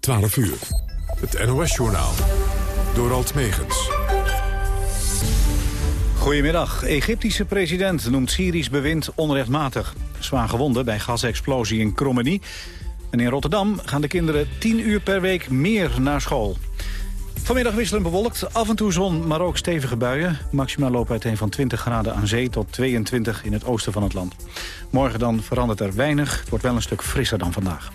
12 uur. Het NOS-journaal. Door Alt Megens. Goedemiddag. Egyptische president noemt Syrisch bewind onrechtmatig. Zwaar gewonden bij gasexplosie in Krommenie. En in Rotterdam gaan de kinderen 10 uur per week meer naar school. Vanmiddag wisselend bewolkt, af en toe zon, maar ook stevige buien. Maximaal lopen uiteen van 20 graden aan zee tot 22 in het oosten van het land. Morgen dan verandert er weinig. Het wordt wel een stuk frisser dan vandaag.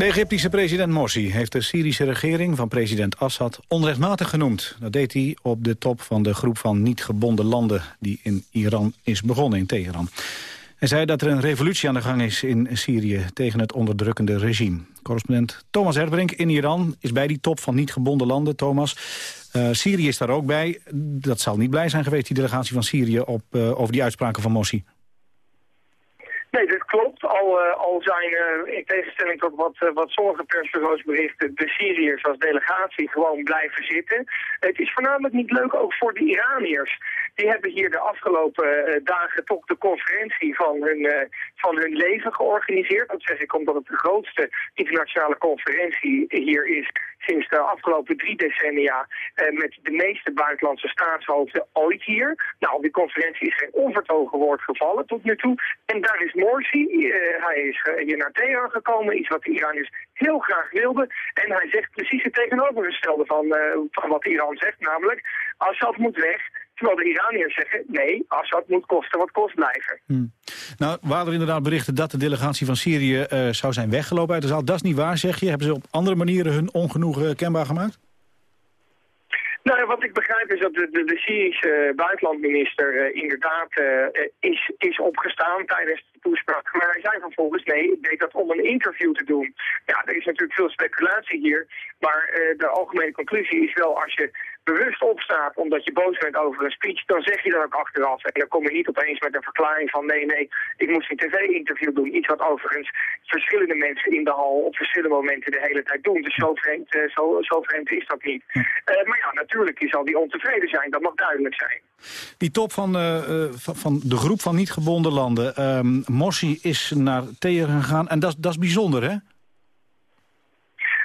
De Egyptische president Morsi heeft de Syrische regering van president Assad onrechtmatig genoemd. Dat deed hij op de top van de groep van niet gebonden landen die in Iran is begonnen, in Teheran. Hij zei dat er een revolutie aan de gang is in Syrië tegen het onderdrukkende regime. Correspondent Thomas Herbrink in Iran is bij die top van niet gebonden landen. Thomas, uh, Syrië is daar ook bij. Dat zal niet blij zijn geweest, die delegatie van Syrië, op, uh, over die uitspraken van Morsi. Nee, dat klopt. Al, uh, al zijn uh, in tegenstelling tot wat, uh, wat sommige persbureaus berichten, de Syriërs als delegatie gewoon blijven zitten. Het is voornamelijk niet leuk ook voor de Iraniërs. Die hebben hier de afgelopen dagen toch de conferentie van hun, van hun leven georganiseerd. Dat zeg ik omdat het de grootste internationale conferentie hier is sinds de afgelopen drie decennia met de meeste buitenlandse staatshoofden ooit hier. Nou, die conferentie is geen onvertogen woord gevallen tot nu toe. En daar is Morsi, uh, hij is uh, hier naar Teheran gekomen, iets wat de Iraniërs heel graag wilden. En hij zegt precies het tegenovergestelde van, uh, van wat Iran zegt, namelijk Assad moet weg. Terwijl de Iraniërs zeggen, nee, Assad moet kosten wat kost blijven. Hmm. Nou, waren er inderdaad berichten dat de delegatie van Syrië zou zijn weggelopen uit de zaal. Dat is niet waar, zeg je. Hebben ze op andere manieren hun ongenoegen kenbaar gemaakt? Nou, wat ik begrijp is dat de, de, de Syrische buitenlandminister uh, inderdaad uh, is, is opgestaan tijdens de toespraak. Maar hij zei vervolgens, nee, ik deed dat om een interview te doen. Ja, er is natuurlijk veel speculatie hier. Maar uh, de algemene conclusie is wel, als je bewust opstaat omdat je boos bent over een speech, dan zeg je dat ook achteraf. En dan kom je niet opeens met een verklaring van nee, nee, ik moest een tv-interview doen. Iets wat overigens verschillende mensen in de hal op verschillende momenten de hele tijd doen. Dus zo vreemd, uh, zo, zo vreemd is dat niet. Uh, maar ja, natuurlijk zal die ontevreden zijn, dat mag duidelijk zijn. Die top van, uh, van, van, de groep van niet gebonden landen, ehm, Morsi is naar Teheran gegaan en dat, dat is bijzonder hè?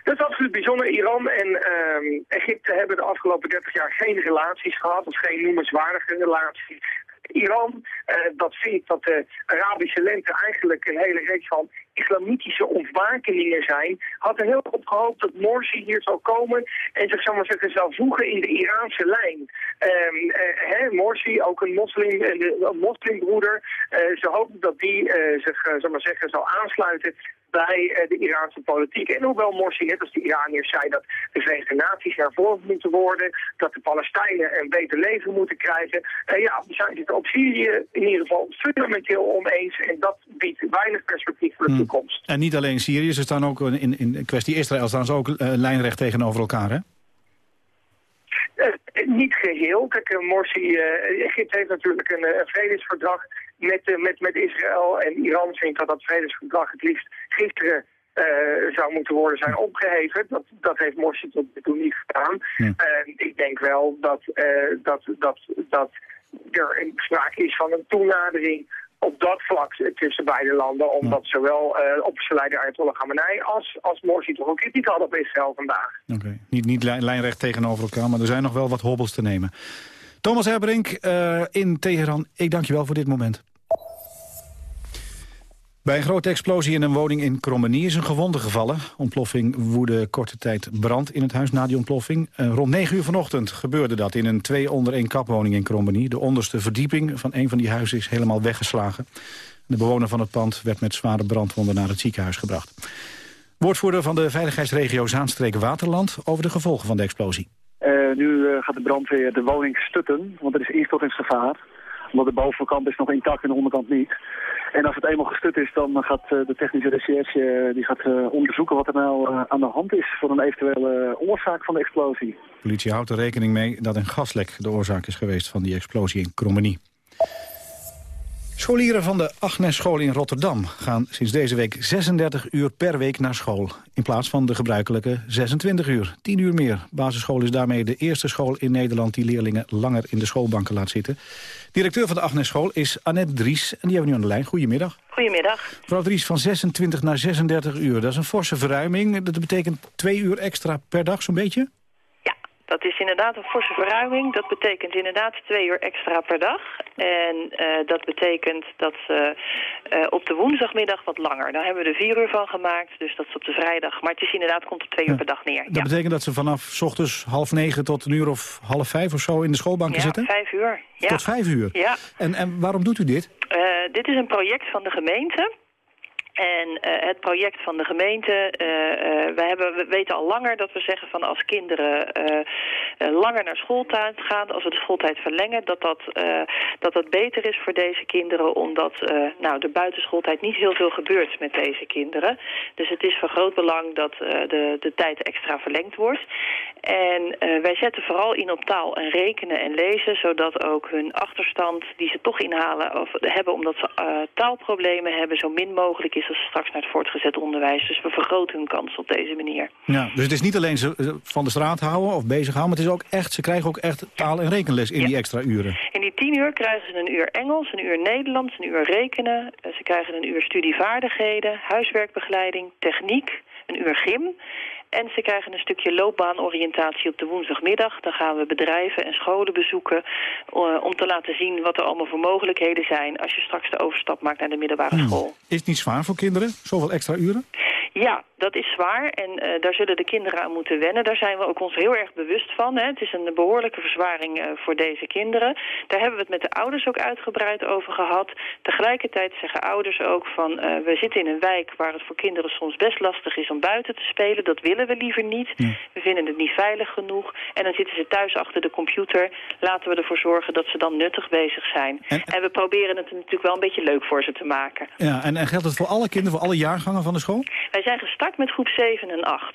Dat is absoluut bijzonder. Iran en uh, Egypte hebben de afgelopen 30 jaar geen relaties gehad, of geen noemenswaardige relaties. Iran, uh, dat vindt dat de Arabische lente eigenlijk een hele reeks van islamitische ontwakeningen zijn, had er heel op gehoopt dat Morsi hier zou komen en zich, zou maar zeggen, zou voegen in de Iraanse lijn. Um, Morsi, ook een, moslim, een moslimbroeder, uh, ze hoopten dat die zich, zou maar zeggen, zou aansluiten bij de Iraanse politiek. En hoewel Morsi, net als de Iraniërs, zei dat de Verenigde Naties hervormd moeten worden, dat de Palestijnen een beter leven moeten krijgen, uh, ja, we zijn het op Syrië in ieder geval fundamenteel oneens en dat biedt weinig perspectief voor de toekomst. En niet alleen Syrië, ze staan ook in, in kwestie Israël staan ze ook uh, lijnrecht tegenover elkaar, hè? Uh, niet geheel. Kijk, Morsi, uh, Egypte heeft natuurlijk een, een vredesverdrag met, met, met Israël. En Iran vindt dat dat vredesverdrag het liefst gisteren zou moeten worden zijn opgeheven. Dat, dat heeft Morsi tot nu toe niet gedaan. Ja. ik denk wel dat, dat, dat, dat er een sprake is van een toenadering op dat vlak tussen beide landen. Omdat ja. zowel uh, opperste Ayatollah Khamenei als, als Morsi toch ook kritiek hadden op Israël vandaag. Oké, okay. niet, niet lijnrecht tegenover elkaar, maar er zijn nog wel wat hobbels te nemen. Thomas Herbrink uh, in Teheran, ik dank je wel voor dit moment. Bij een grote explosie in een woning in Krommenie is een gewonde gevallen. Ontploffing woedde korte tijd brand in het huis na die ontploffing. Uh, rond 9 uur vanochtend gebeurde dat in een twee onder één kapwoning in Krommenie. De onderste verdieping van een van die huizen is helemaal weggeslagen. De bewoner van het pand werd met zware brandwonden naar het ziekenhuis gebracht. Woordvoerder van de veiligheidsregio Zaanstreek-Waterland over de gevolgen van de explosie. Uh, nu uh, gaat de brandweer de woning stutten, want er is instortingsgevaar. Omdat de bovenkant is nog intact en de onderkant niet. En als het eenmaal gestut is, dan gaat uh, de technische recherche die gaat, onderzoeken wat er nou aan de hand is voor een eventuele oorzaak van de explosie. De politie houdt er rekening mee dat een gaslek de oorzaak is geweest van die explosie in Krommenie. Scholieren van de Agnes School in Rotterdam gaan sinds deze week 36 uur per week naar school. In plaats van de gebruikelijke 26 uur, 10 uur meer. Basisschool is daarmee de eerste school in Nederland die leerlingen langer in de schoolbanken laat zitten. Directeur van de Agnes School is Annette Dries en die hebben we nu aan de lijn. Goedemiddag. Goedemiddag. Mevrouw Dries, van 26 naar 36 uur, dat is een forse verruiming. Dat betekent twee uur extra per dag zo'n beetje? Dat is inderdaad een forse verruiming. Dat betekent inderdaad twee uur extra per dag. En uh, dat betekent dat ze uh, op de woensdagmiddag wat langer. Daar hebben we er vier uur van gemaakt, dus dat is op de vrijdag. Maar het is inderdaad, komt op twee uur per dag neer. Dat betekent dat ze vanaf s ochtends half negen tot een uur of half vijf of zo in de schoolbanken ja, zitten? vijf uur. Ja. Tot vijf uur? Ja. En, en waarom doet u dit? Uh, dit is een project van de gemeente. En uh, het project van de gemeente, uh, uh, we, hebben, we weten al langer dat we zeggen van als kinderen langer naar schooltijd gaan, als we de schooltijd verlengen, dat dat, dat, dat beter is voor deze kinderen, omdat nou, de buitenschooltijd niet heel veel gebeurt met deze kinderen. Dus het is van groot belang dat de, de tijd extra verlengd wordt. En wij zetten vooral in op taal en rekenen en lezen, zodat ook hun achterstand die ze toch inhalen of hebben omdat ze taalproblemen hebben, zo min mogelijk is als ze straks naar het voortgezet onderwijs. Dus we vergroten hun kans op deze manier. Ja, dus het is niet alleen ze van de straat houden of bezighouden, maar het is ook echt, ze krijgen ook echt taal- en rekenles in ja. die extra uren. In die tien uur krijgen ze een uur Engels, een uur Nederlands, een uur rekenen. Ze krijgen een uur studievaardigheden, huiswerkbegeleiding, techniek, een uur gym. En ze krijgen een stukje loopbaanoriëntatie op de woensdagmiddag. Dan gaan we bedrijven en scholen bezoeken uh, om te laten zien wat er allemaal voor mogelijkheden zijn als je straks de overstap maakt naar de middelbare hmm. school. Is het niet zwaar voor kinderen, zoveel extra uren? Ja, dat is zwaar en uh, daar zullen de kinderen aan moeten wennen. Daar zijn we ook ons heel erg bewust van. Hè. Het is een behoorlijke verzwaring uh, voor deze kinderen. Daar hebben we het met de ouders ook uitgebreid over gehad. Tegelijkertijd zeggen ouders ook van... Uh, we zitten in een wijk waar het voor kinderen soms best lastig is om buiten te spelen. Dat willen we liever niet. Ja. We vinden het niet veilig genoeg. En dan zitten ze thuis achter de computer. Laten we ervoor zorgen dat ze dan nuttig bezig zijn. En, en we proberen het natuurlijk wel een beetje leuk voor ze te maken. Ja, en, en geldt het voor alle kinderen, voor alle jaargangen van de school? Wij zijn gestart met groep 7 en 8.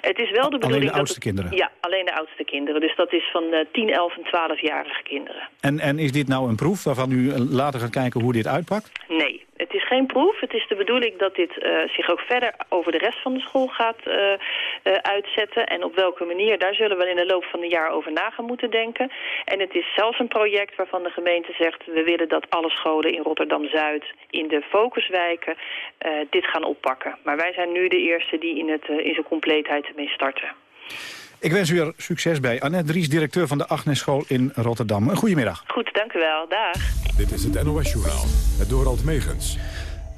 Het is wel de bedoeling alleen de oudste dat het, kinderen? Ja, alleen de oudste kinderen. Dus dat is van uh, 10, 11 en 12-jarige kinderen. En, en is dit nou een proef waarvan u later gaat kijken hoe dit uitpakt? Nee, het is geen proef. Het is de bedoeling dat dit uh, zich ook verder over de rest van de school gaat uh, uh, uitzetten. En op welke manier, daar zullen we in de loop van het jaar over na gaan moeten denken. En het is zelfs een project waarvan de gemeente zegt... we willen dat alle scholen in Rotterdam-Zuid, in de focuswijken, dit gaan oppakken. Maar wij zijn nu de eerste die in, het, in zijn compleetheid ermee starten. Ik wens u er succes bij. Annette Dries, directeur van de Agnes School in Rotterdam. Een goedemiddag. Goed, dank u wel. Dag. Dit is het NOS Journaal, het Dorald Megens.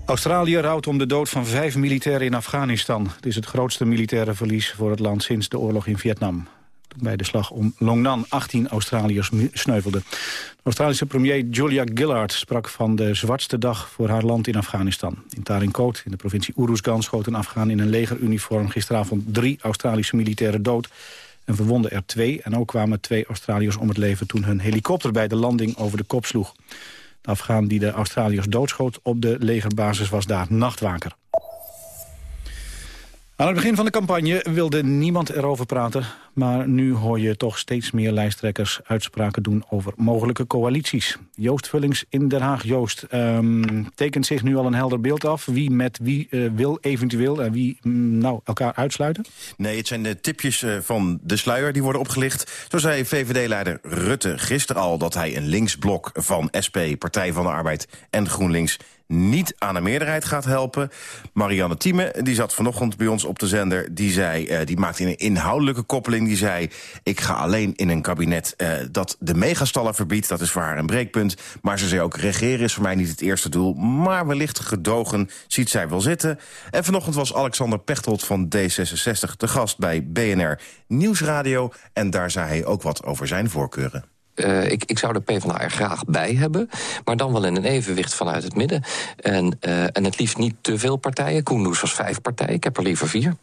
Australië rouwt om de dood van vijf militairen in Afghanistan. Het is het grootste militaire verlies voor het land sinds de oorlog in Vietnam. Bij de slag om Long Nan 18 Australiërs sneuvelden. De Australische premier Julia Gillard sprak van de zwartste dag voor haar land in Afghanistan. In Tarinkot, in de provincie Uruzgan, schoot een Afghaan in een legeruniform gisteravond drie Australische militairen dood en verwonden er twee. En ook kwamen twee Australiërs om het leven toen hun helikopter bij de landing over de kop sloeg. De Afghaan die de Australiërs doodschoot op de legerbasis was daar nachtwaker. Aan het begin van de campagne wilde niemand erover praten... maar nu hoor je toch steeds meer lijsttrekkers uitspraken doen over mogelijke coalities. Joost Vullings in Den Haag. Joost, um, tekent zich nu al een helder beeld af... wie met wie uh, wil eventueel en wie mm, nou, elkaar uitsluiten? Nee, het zijn de tipjes uh, van de sluier die worden opgelicht. Zo zei VVD-leider Rutte gisteren al dat hij een linksblok van SP... Partij van de Arbeid en GroenLinks niet aan de meerderheid gaat helpen. Marianne Thieme, die zat vanochtend bij ons op de zender... die, zei, die maakte een inhoudelijke koppeling. Die zei, ik ga alleen in een kabinet uh, dat de megastallen verbiedt. Dat is voor haar een breekpunt. Maar ze zei ook, regeren is voor mij niet het eerste doel. Maar wellicht gedogen ziet zij wel zitten. En vanochtend was Alexander Pechtold van D66 de gast bij BNR Nieuwsradio. En daar zei hij ook wat over zijn voorkeuren. Uh, ik, ik zou de PvdA er graag bij hebben, maar dan wel in een evenwicht vanuit het midden. En, uh, en het liefst niet te veel partijen. Koendoes was vijf partijen, ik heb er liever vier.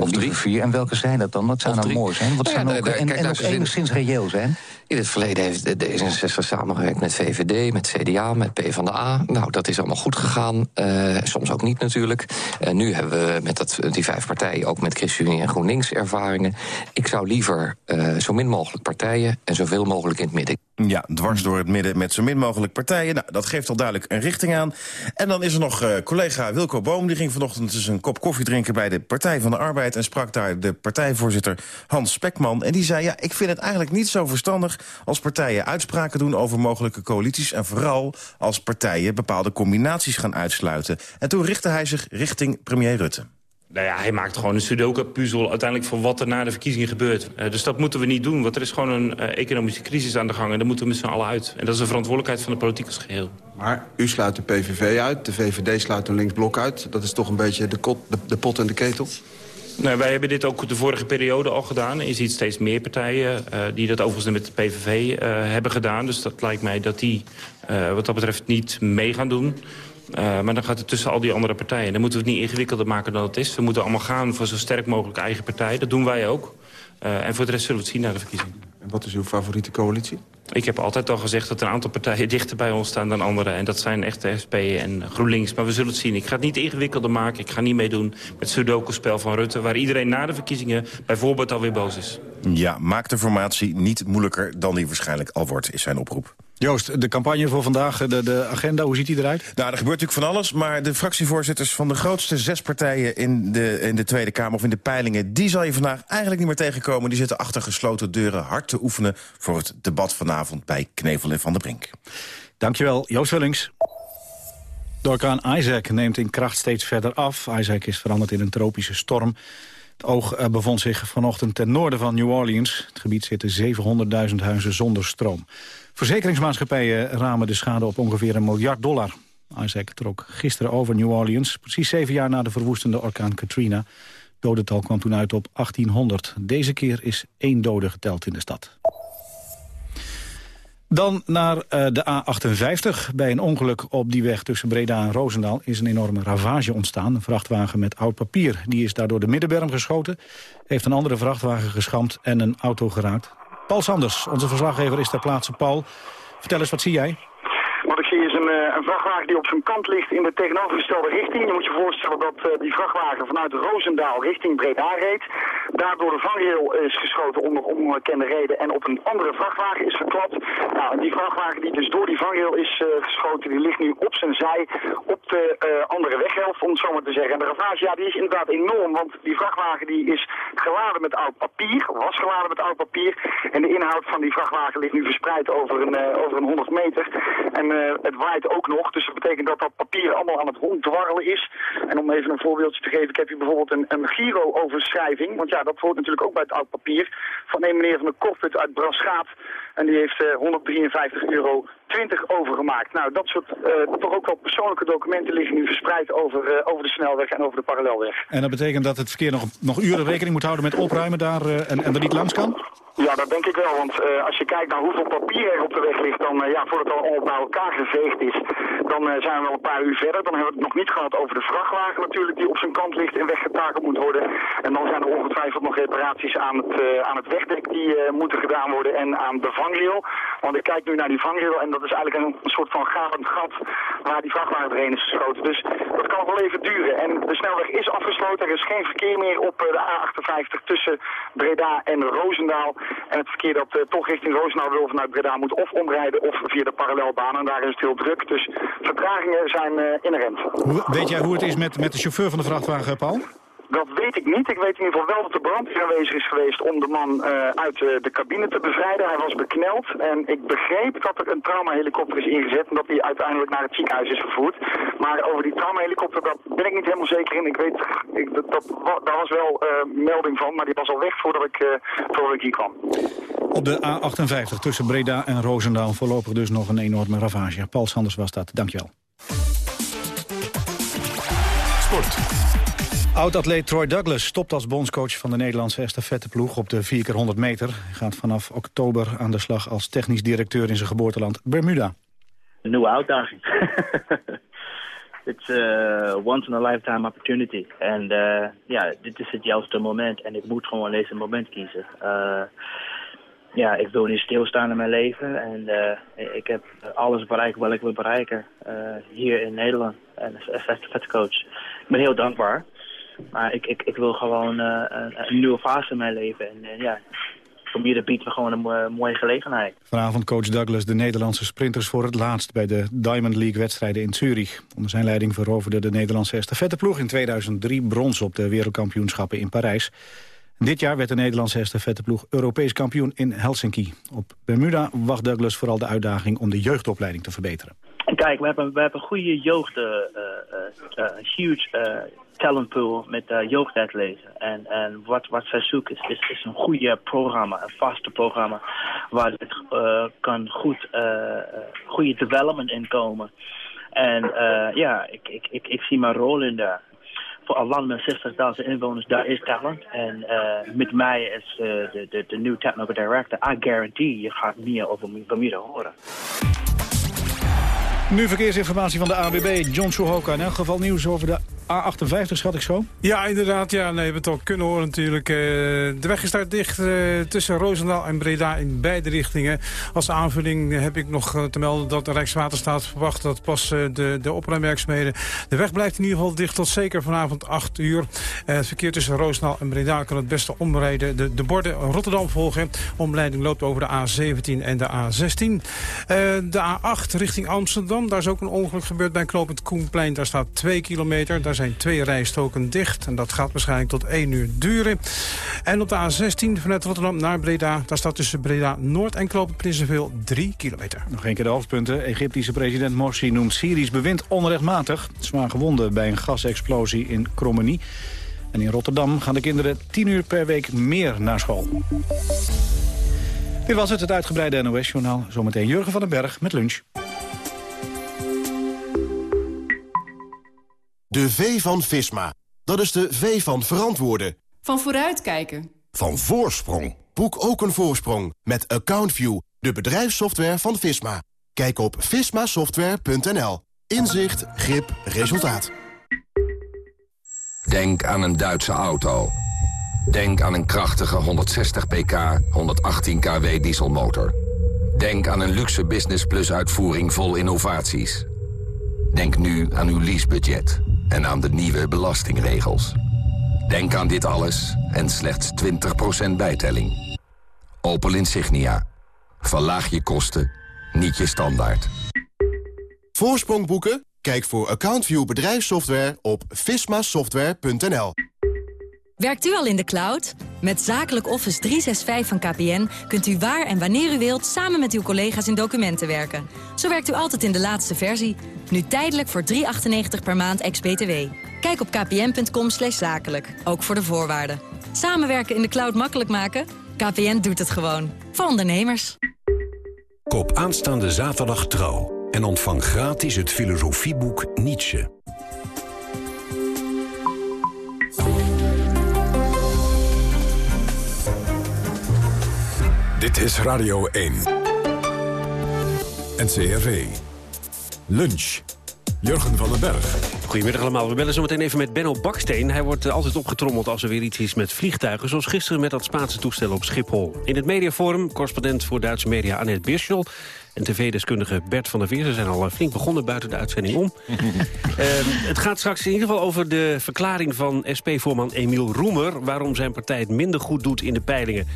Of drie. vier. En welke zijn dat dan? Dat zou nou mooi zijn. Wat Nou zijn ja, ook, daar- en, kijk, en ook enigszins reëel zijn. In het verleden heeft de D66 samengewerkt met VVD, met CDA, met PvdA. Nou, dat is allemaal goed gegaan. Eh, soms ook niet natuurlijk. En nu hebben we met dat, die vijf partijen ook met ChristenUnie en GroenLinks ervaringen. Ik zou liever eh, zo min mogelijk partijen en zoveel mogelijk in het midden. Ja, dwars door het midden met zo min mogelijk partijen. Nou, dat geeft al duidelijk een richting aan. En dan is er nog uh, collega Wilco Boom. Die ging vanochtend dus een kop koffie drinken bij de Partij van de Arbeid... en sprak daar de partijvoorzitter Hans Spekman. En die zei, ja, ik vind het eigenlijk niet zo verstandig... als partijen uitspraken doen over mogelijke coalities... en vooral als partijen bepaalde combinaties gaan uitsluiten. En toen richtte hij zich richting premier Rutte. Nou ja, hij maakt gewoon een sudoku-puzzel uiteindelijk voor wat er na de verkiezingen gebeurt. Uh, dus dat moeten we niet doen, want er is gewoon een uh, economische crisis aan de gang... en daar moeten we met z'n allen uit. En dat is een verantwoordelijkheid van de politiek als geheel. Maar u sluit de PVV uit, de VVD sluit een linksblok uit. Dat is toch een beetje de, kot, de, de pot en de ketel? Nou, wij hebben dit ook de vorige periode al gedaan. Je ziet steeds meer partijen uh, die dat overigens met de PVV hebben gedaan. Dus dat lijkt mij dat die wat dat betreft niet mee gaan doen... Uh, maar dan gaat het tussen al die andere partijen. Dan moeten we het niet ingewikkelder maken dan het is. We moeten allemaal gaan voor zo sterk mogelijk eigen partij. Dat doen wij ook. Uh, en voor de rest zullen we het zien na de verkiezingen. En wat is uw favoriete coalitie? Ik heb altijd al gezegd dat er een aantal partijen dichter bij ons staan dan andere. En dat zijn echt de SP en GroenLinks. Maar we zullen het zien. Ik ga het niet ingewikkelder maken. Ik ga niet meedoen met het sudoku-spel van Rutte... waar iedereen na de verkiezingen bijvoorbeeld alweer boos is. Ja, maak de formatie niet moeilijker dan die waarschijnlijk al wordt, is zijn oproep. Joost, de campagne voor vandaag, de, de agenda, hoe ziet die eruit? Nou, er gebeurt natuurlijk van alles, maar de fractievoorzitters van de grootste zes partijen in de, in de Tweede Kamer of in de peilingen, die zal je vandaag eigenlijk niet meer tegenkomen. Die zitten achter gesloten deuren hard te oefenen voor het debat vanavond bij Knevel en Van der Brink. Dankjewel, Joost Vullings. De orkaan Isaac neemt in kracht steeds verder af. Isaac is veranderd in een tropische storm. Het oog eh, bevond zich vanochtend ten noorden van New Orleans. Het gebied zitten 700.000 huizen zonder stroom. Verzekeringsmaatschappijen ramen de schade op ongeveer een miljard dollar. Isaac trok gisteren over New Orleans, precies zeven jaar na de verwoestende orkaan Katrina. Dodental kwam toen uit op 1800. Deze keer is één dode geteld in de stad. Dan naar uh, de A58. Bij een ongeluk op die weg tussen Breda en Roosendaal is een enorme ravage ontstaan. Een vrachtwagen met oud papier. Die is daardoor de middenberm geschoten. Heeft een andere vrachtwagen geschampt en een auto geraakt. Paul Sanders, onze verslaggever, is ter plaatse. Paul, vertel eens, wat zie jij? Wat ik zie is een, uh, een, vrachtwagen die op zijn kant ligt in de tegenovergestelde richting. Je moet je voorstellen dat uh, die vrachtwagen vanuit Roosendaal richting Breda reed. Daardoor de vangrail is geschoten onder onbekende reden en op een andere vrachtwagen is geklapt. Nou, die vrachtwagen die dus door die vangrail is uh, geschoten, die ligt nu op zijn zij op de andere weghelft, om het zo maar te zeggen. En de ravage, ja, die is inderdaad enorm, want die vrachtwagen die is geladen met oud papier, was geladen met oud papier. En de inhoud van die vrachtwagen ligt nu verspreid over een, over een 100 meter. En het waait ook nog, dus dat betekent dat dat papier allemaal aan het ronddwarrelen is. En om even een voorbeeldje te geven, ik heb hier bijvoorbeeld een, een Giro-overschrijving. Want ja, dat hoort natuurlijk ook bij het oud papier. Van een meneer van de Korput uit Braschaat. En die heeft uh, 153 euro 20 overgemaakt. Nou, dat soort uh, toch ook wel persoonlijke documenten liggen nu verspreid over, uh, over de snelweg en over de parallelweg. En dat betekent dat het verkeer nog, nog uren rekening moet houden met opruimen daar en, en er niet langs kan? Ja, dat denk ik wel, want uh, als je kijkt naar hoeveel papier er op de weg ligt, dan uh, ja, voordat het allemaal bij elkaar geveegd is, dan uh, zijn we wel een paar uur verder. Dan hebben we het nog niet gehad over de vrachtwagen natuurlijk, die op zijn kant ligt en weggetakeld moet worden. En dan zijn er ongetwijfeld nog reparaties aan het, aan het wegdek die moeten gedaan worden en aan de vangrail. Want ik kijk nu naar die vangrail en dat is eigenlijk een, soort van gapend gat waar die vrachtwagen doorheen is geschoten. Dus dat kan wel even duren. En de snelweg is afgesloten, er is geen verkeer meer op de A58 tussen Breda en Roosendaal. En het verkeer dat uh, toch richting Roosendaal wil vanuit Breda moet of omrijden of via de parallelbaan. En daar is het heel druk. Dus vertragingen zijn uh, inherent. Weet jij hoe het is met, met de chauffeur van de vrachtwagen, Paul? Dat weet ik niet. Ik weet in ieder geval wel dat de brandweer aanwezig is geweest om de man uh, uit uh, de cabine te bevrijden. Hij was bekneld en ik begreep dat er een traumahelikopter is ingezet en dat hij uiteindelijk naar het ziekenhuis is vervoerd. Maar over die traumahelikopter, daar ben ik niet helemaal zeker in. Ik weet, ik, dat, dat, daar was wel uh, melding van, maar die was al weg voordat ik, voordat ik hier kwam. Op de A58 tussen Breda en Roosendaal voorlopig dus nog een enorme ravage. Paul Sanders was dat. Dankjewel. Sport. Oud-atleet Troy Douglas stopt als bondscoach van de Nederlandse estafetteploeg op de 4x100 meter. Hij gaat vanaf oktober aan de slag als technisch directeur in zijn geboorteland Bermuda. Een nieuwe uitdaging. It's a once in a lifetime opportunity. En uh, ja, dit is het juiste moment en ik moet gewoon deze moment kiezen. Uh, ja, ik wil niet stilstaan in mijn leven en uh, ik heb alles bereikt wat ik wil bereiken hier in Nederland. En als estafettecoach. Ik ben heel dankbaar. Maar ik, ik, ik wil gewoon uh, een, een, nieuwe fase in mijn leven. En uh, ja, Bermuda biedt me gewoon een mooie gelegenheid. Vanavond coach Douglas de Nederlandse sprinters voor het laatst... bij de Diamond League-wedstrijden in Zurich. Onder zijn leiding veroverde de Nederlandse estafetteploeg in 2003 brons op de wereldkampioenschappen in Parijs. Dit jaar werd de Nederlandse estafetteploeg Europees kampioen in Helsinki. Op Bermuda wacht Douglas vooral de uitdaging om de jeugdopleiding te verbeteren. Kijk, we hebben, we hebben een goede jeugd, uh, uh, huge talentpool met jeugdatleten. En, en wat, wat zij zoeken is, is, is, een goede programma, een vaste programma, waar het kan goed, goede development in komen. En ja, ik, ik, ik, ik zie mijn rol in daar voor een land met 60.000 inwoners, daar is talent. En uh, met mij is uh, de, de, de nieuwe technical director. I guarantee je gaat meer over Bermuda horen. Nu verkeersinformatie van de ABB. John Suhoka. In elk geval nieuws over de A58, schat ik zo? Ja, inderdaad. Ja, nee, we hebben het ook kunnen horen natuurlijk. Uh, de weg is daar dicht uh, tussen Roosendaal en Breda in beide richtingen. Als aanvulling heb ik nog uh, te melden dat Rijkswaterstaat verwacht... dat pas de, de opruimwerkzaamheden... De weg blijft in ieder geval dicht tot zeker vanavond 8 uur. het verkeer tussen Roosendaal en Breda kan het beste omrijden. De, de borden Rotterdam volgen. Omleiding loopt over de A17 en de A16. de A8 richting Amsterdam. Daar is ook een ongeluk gebeurd bij knooppunt Koenplein. Daar staat 2 kilometer. Daar zijn twee rijstoken dicht. En dat gaat waarschijnlijk tot 1 uur duren. En op de A16 vanuit Rotterdam naar Breda... daar staat tussen Breda Noord en Knoop Prinsenveel 3 kilometer. Nog een keer de hoofdpunten. Egyptische president Morsi noemt Syrisch bewind onrechtmatig. Zwaar gewonden bij een gasexplosie in Krommenie. En in Rotterdam gaan de kinderen 10 uur per week meer naar school. Dit was het, het uitgebreide NOS-journaal. Zometeen Jurgen van den Berg met lunch. De V van Visma. Dat is de V van verantwoorden. Van vooruitkijken. Van voorsprong. Boek ook een voorsprong met AccountView, de bedrijfssoftware van Visma. Kijk op vismasoftware.nl. Inzicht, grip, resultaat. Denk aan een Duitse auto. Denk aan een krachtige 160 pk, 118 kW dieselmotor. Denk aan een luxe Business Plus uitvoering vol innovaties. Denk nu aan uw leasebudget en aan de nieuwe belastingregels. Denk aan dit alles en slechts 20% bijtelling. Opel Insignia. Verlaag je kosten, niet je standaard. Voorsprong boeken? Kijk voor AccountView bedrijfssoftware op vismasoftware.nl. Werkt u al in de cloud? Met Zakelijk Office 365 van KPN kunt u waar en wanneer u wilt... samen met uw collega's in documenten werken. Zo werkt u altijd in de laatste versie. Nu tijdelijk voor 3,98 per maand ex-BTW. Kijk op kpn.com zakelijk, ook voor de voorwaarden. Samenwerken in de cloud makkelijk maken? KPN doet het gewoon. Voor ondernemers. Koop aanstaande zaterdag trouw. En ontvang gratis het filosofieboek Nietzsche. Dit is Radio 1. NCRV. Lunch. Jurgen van den Berg. Goedemiddag allemaal. We bellen zo meteen even met Benno Baksteen. Hij wordt eh, altijd opgetrommeld als er weer iets is met vliegtuigen... zoals gisteren met dat Spaanse toestel op Schiphol. In het mediaforum, correspondent voor Duitse media Annette Birschel... en tv-deskundige Bert van der Veer. Ze zijn al eh, flink begonnen buiten de uitzending om. uh, het gaat straks in ieder geval over de verklaring van SP-voorman Emiel Roemer... waarom zijn partij het minder goed doet in de peilingen.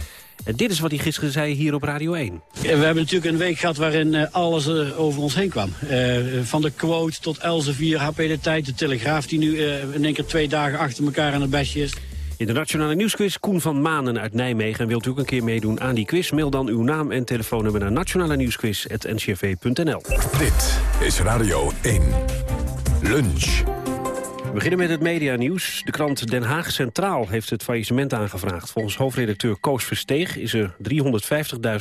En dit is wat hij gisteren zei hier op Radio 1. We hebben natuurlijk een week gehad waarin uh, alles over ons heen kwam. Uh, van de quote tot Elsevier, HP De Tijd, de Telegraaf... die nu in één keer twee dagen achter elkaar aan het bestje is. In de Nationale Nieuwsquiz Koen van Manen uit Nijmegen. En wilt u ook een keer meedoen aan die quiz? Mail dan uw naam en telefoonnummer naar nationale nieuwsquiz.ncrv.nl. Dit is Radio 1. Lunch. We beginnen met het medianieuws. De krant Den Haag Centraal heeft het faillissement aangevraagd. Volgens hoofdredacteur Koos Versteeg is er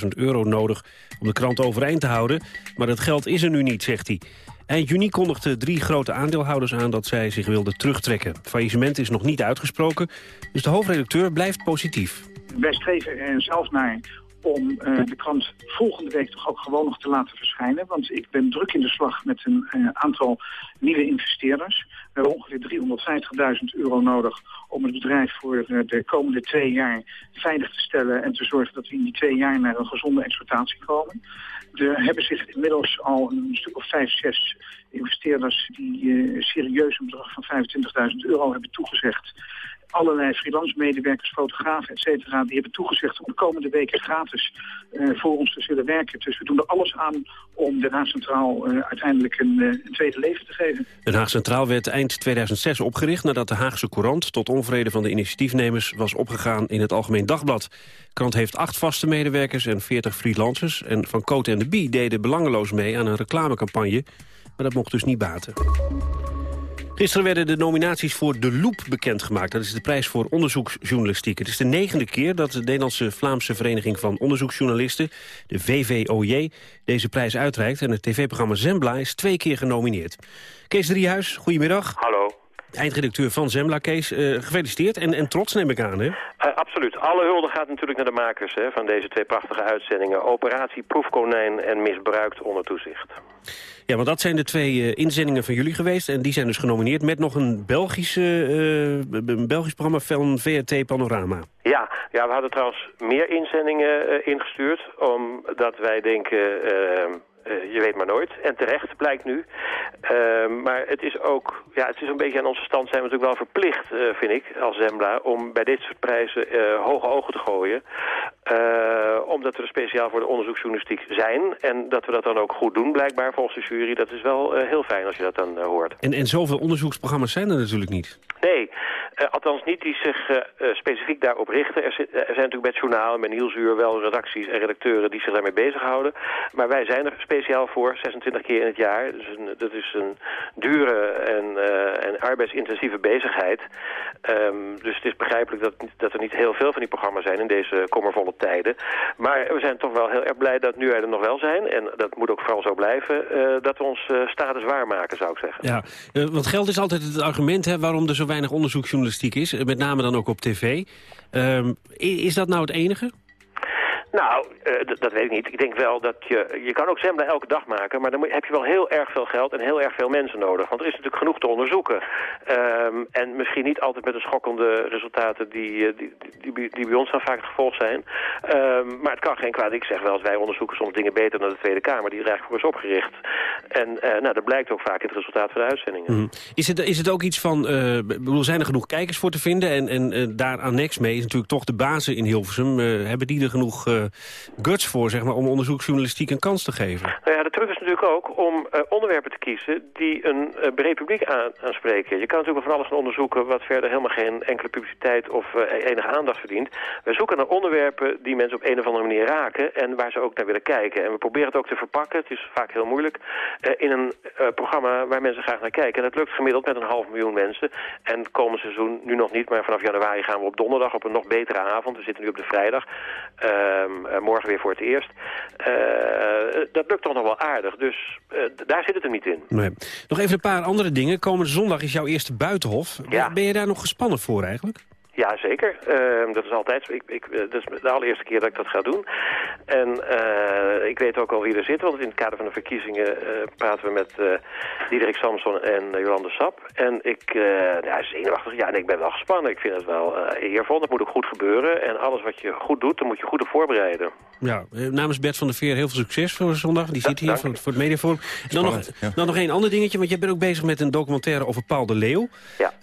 350.000 euro nodig om de krant overeind te houden. Maar dat geld is er nu niet, zegt hij. Eind juni kondigden drie grote aandeelhouders aan dat zij zich wilden terugtrekken. Faillissement is nog niet uitgesproken, dus de hoofdredacteur blijft positief. Wij streven er zelf naar om uh, de krant volgende week toch ook gewoon nog te laten verschijnen. Want ik ben druk in de slag met een uh, aantal nieuwe investeerders. We hebben ongeveer 350.000 euro nodig om het bedrijf voor uh, de komende twee jaar veilig te stellen... en te zorgen dat we in die twee jaar naar een gezonde exploitatie komen. Er hebben zich inmiddels al een stuk of vijf, zes investeerders... die serieus een bedrag van 25.000 euro hebben toegezegd allerlei freelance medewerkers, fotografen, et cetera, die hebben toegezegd om de komende weken gratis eh, voor ons te zullen werken. Dus we doen er alles aan om Den Haag Centraal eh, uiteindelijk een, eh, een, tweede leven te geven. Den Haag Centraal werd eind 2006 opgericht nadat de Haagse Courant tot onvrede van de initiatiefnemers was opgegaan in het Algemeen Dagblad. De krant heeft acht vaste medewerkers en 40 freelancers en Van Cote en de Bie deden belangeloos mee aan een reclamecampagne, maar dat mocht dus niet baten. Gisteren werden de nominaties voor De Loop bekendgemaakt. Dat is de prijs voor onderzoeksjournalistiek. Het is de negende keer dat de Nederlandse Vlaamse Vereniging van Onderzoeksjournalisten, de VVOJ, deze prijs uitreikt. En het tv-programma Zembla is twee keer genomineerd. Kees Driehuis, goedemiddag. Hallo. Eindredacteur van Zembla, Kees. Uh, gefeliciteerd en, en trots neem ik aan, hè? Uh, absoluut. Alle hulde gaat natuurlijk naar de makers hè, van deze twee prachtige uitzendingen. Operatie Proefkonijn en Misbruikt onder toezicht. Ja, want dat zijn de twee uh, inzendingen van jullie geweest. En die zijn dus genomineerd met nog een, Belgische, een Belgisch programma van VRT Panorama. Ja, ja, we hadden trouwens meer inzendingen ingestuurd. Omdat wij denken... Uh, je weet maar nooit. En terecht blijkt nu. Uh, maar het is ook, ja, het is een beetje aan onze stand zijn we natuurlijk wel verplicht, uh, vind ik, als Zembla, om bij dit soort prijzen hoge ogen te gooien. omdat we er speciaal voor de onderzoeksjournalistiek zijn. En dat we dat dan ook goed doen, blijkbaar, volgens de jury. Dat is wel heel fijn als je dat dan hoort. En, en zoveel onderzoeksprogramma's zijn er natuurlijk niet. Nee, althans niet die zich specifiek daarop richten. Er, er, zijn natuurlijk het journaal en bij Nieuwsuur wel redacties en redacteuren die zich daarmee bezighouden. Maar wij zijn er speciaal voor, 26 keer in het jaar. Dus een, dat is een dure en, uh, en arbeidsintensieve bezigheid. Um, dus het is begrijpelijk dat, dat er niet heel veel van die programma's zijn in deze kommervolle tijden. Maar we zijn toch wel heel erg blij dat nu er nog wel zijn. En dat moet ook vooral zo blijven, dat we ons status waarmaken, zou ik zeggen. Ja, want geld is altijd het argument hè, waarom er zo weinig is. Met name dan ook op tv. Um, is dat nou het enige? Nou, uh, dat weet ik niet. Ik denk wel dat je... Je kan ook Zembla elke dag maken, maar dan heb je wel heel erg veel geld en heel erg veel mensen nodig. Want er is natuurlijk genoeg te onderzoeken. Um, en misschien niet altijd met de schokkende resultaten die, die, die, die, bij ons dan vaak het gevolg zijn. Um, maar het kan geen kwaad. Ik zeg wel, als wij onderzoeken soms dingen beter dan de Tweede Kamer. Die er eigenlijk voor is opgericht. En uh, nou, dat blijkt ook vaak in het resultaat van de uitzendingen. Mm. Is, het, is het ook iets van... Uh, bedoel, zijn er genoeg kijkers voor te vinden? En, en daar annex mee is natuurlijk toch de bazen in Hilversum. hebben die er genoeg guts voor zeg maar, om onderzoeksjournalistiek een kans te geven? Nou ja, de truc ook om uh, onderwerpen te kiezen die een uh, breed publiek aan, aanspreken. Je kan natuurlijk van alles gaan onderzoeken wat verder helemaal geen enkele publiciteit of uh, enige aandacht verdient. We zoeken naar onderwerpen die mensen op een of andere manier raken en waar ze ook naar willen kijken. En we proberen het ook te verpakken, het is vaak heel moeilijk, in een programma waar mensen graag naar kijken. En dat lukt gemiddeld met een half miljoen mensen. En komend seizoen nu nog niet, maar vanaf januari gaan we op donderdag op een nog betere avond. We zitten nu op de vrijdag. Uh, morgen weer voor het eerst. Dat lukt toch nog wel aardig, dus uh, daar zit het er niet in. Nee. Nog even een paar andere dingen. Komende zondag is jouw eerste buitenhof. Ja. Ben je daar nog gespannen voor eigenlijk? Ja, zeker. Uh, dat is altijd. Ik, ik, dat is de allereerste keer dat ik dat ga doen. En uh, ik weet ook al wie er zit, want in het kader van de verkiezingen uh, praten we met Diederik Samson en Jolande Sap. En ik, ja, zenuwachtig. Ja, nee, ik ben wel gespannen. Ik vind het wel eervol. Dat moet ook goed gebeuren. En alles wat je goed doet, dan moet je goed op voorbereiden. Ja, namens Bert van der Veer heel veel succes voor zondag. Die zit hier voor, voor, het mediaforum. Dan nog, ja. dan nog één ander dingetje, want jij bent ook bezig met een documentaire over Paul de Leeuw. Ja.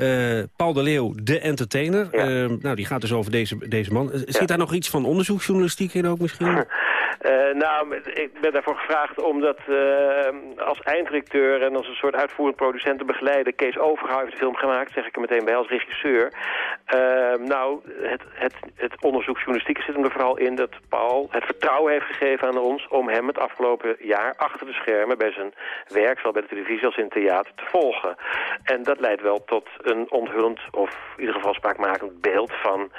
Paul de Leeuw, de entertainer. Ja. Uh, nou, die gaat dus over deze, deze man. Zit daar nog iets van onderzoeksjournalistiek in ook misschien? Uh, nou, ik ben daarvoor gevraagd om dat uh, als einddirecteur en als een soort uitvoerend producent te begeleiden. Kees Overgouw heeft de film gemaakt, zeg ik er meteen bij, als regisseur. Uh, nou, het, het, het onderzoeksjournalistiek zit hem er vooral in dat Paul het vertrouwen heeft gegeven aan ons om hem het afgelopen jaar achter de schermen bij zijn werk, zowel bij de televisie als in het theater, te volgen. En dat leidt wel tot een onthullend of in ieder geval spraakmakend beeld van,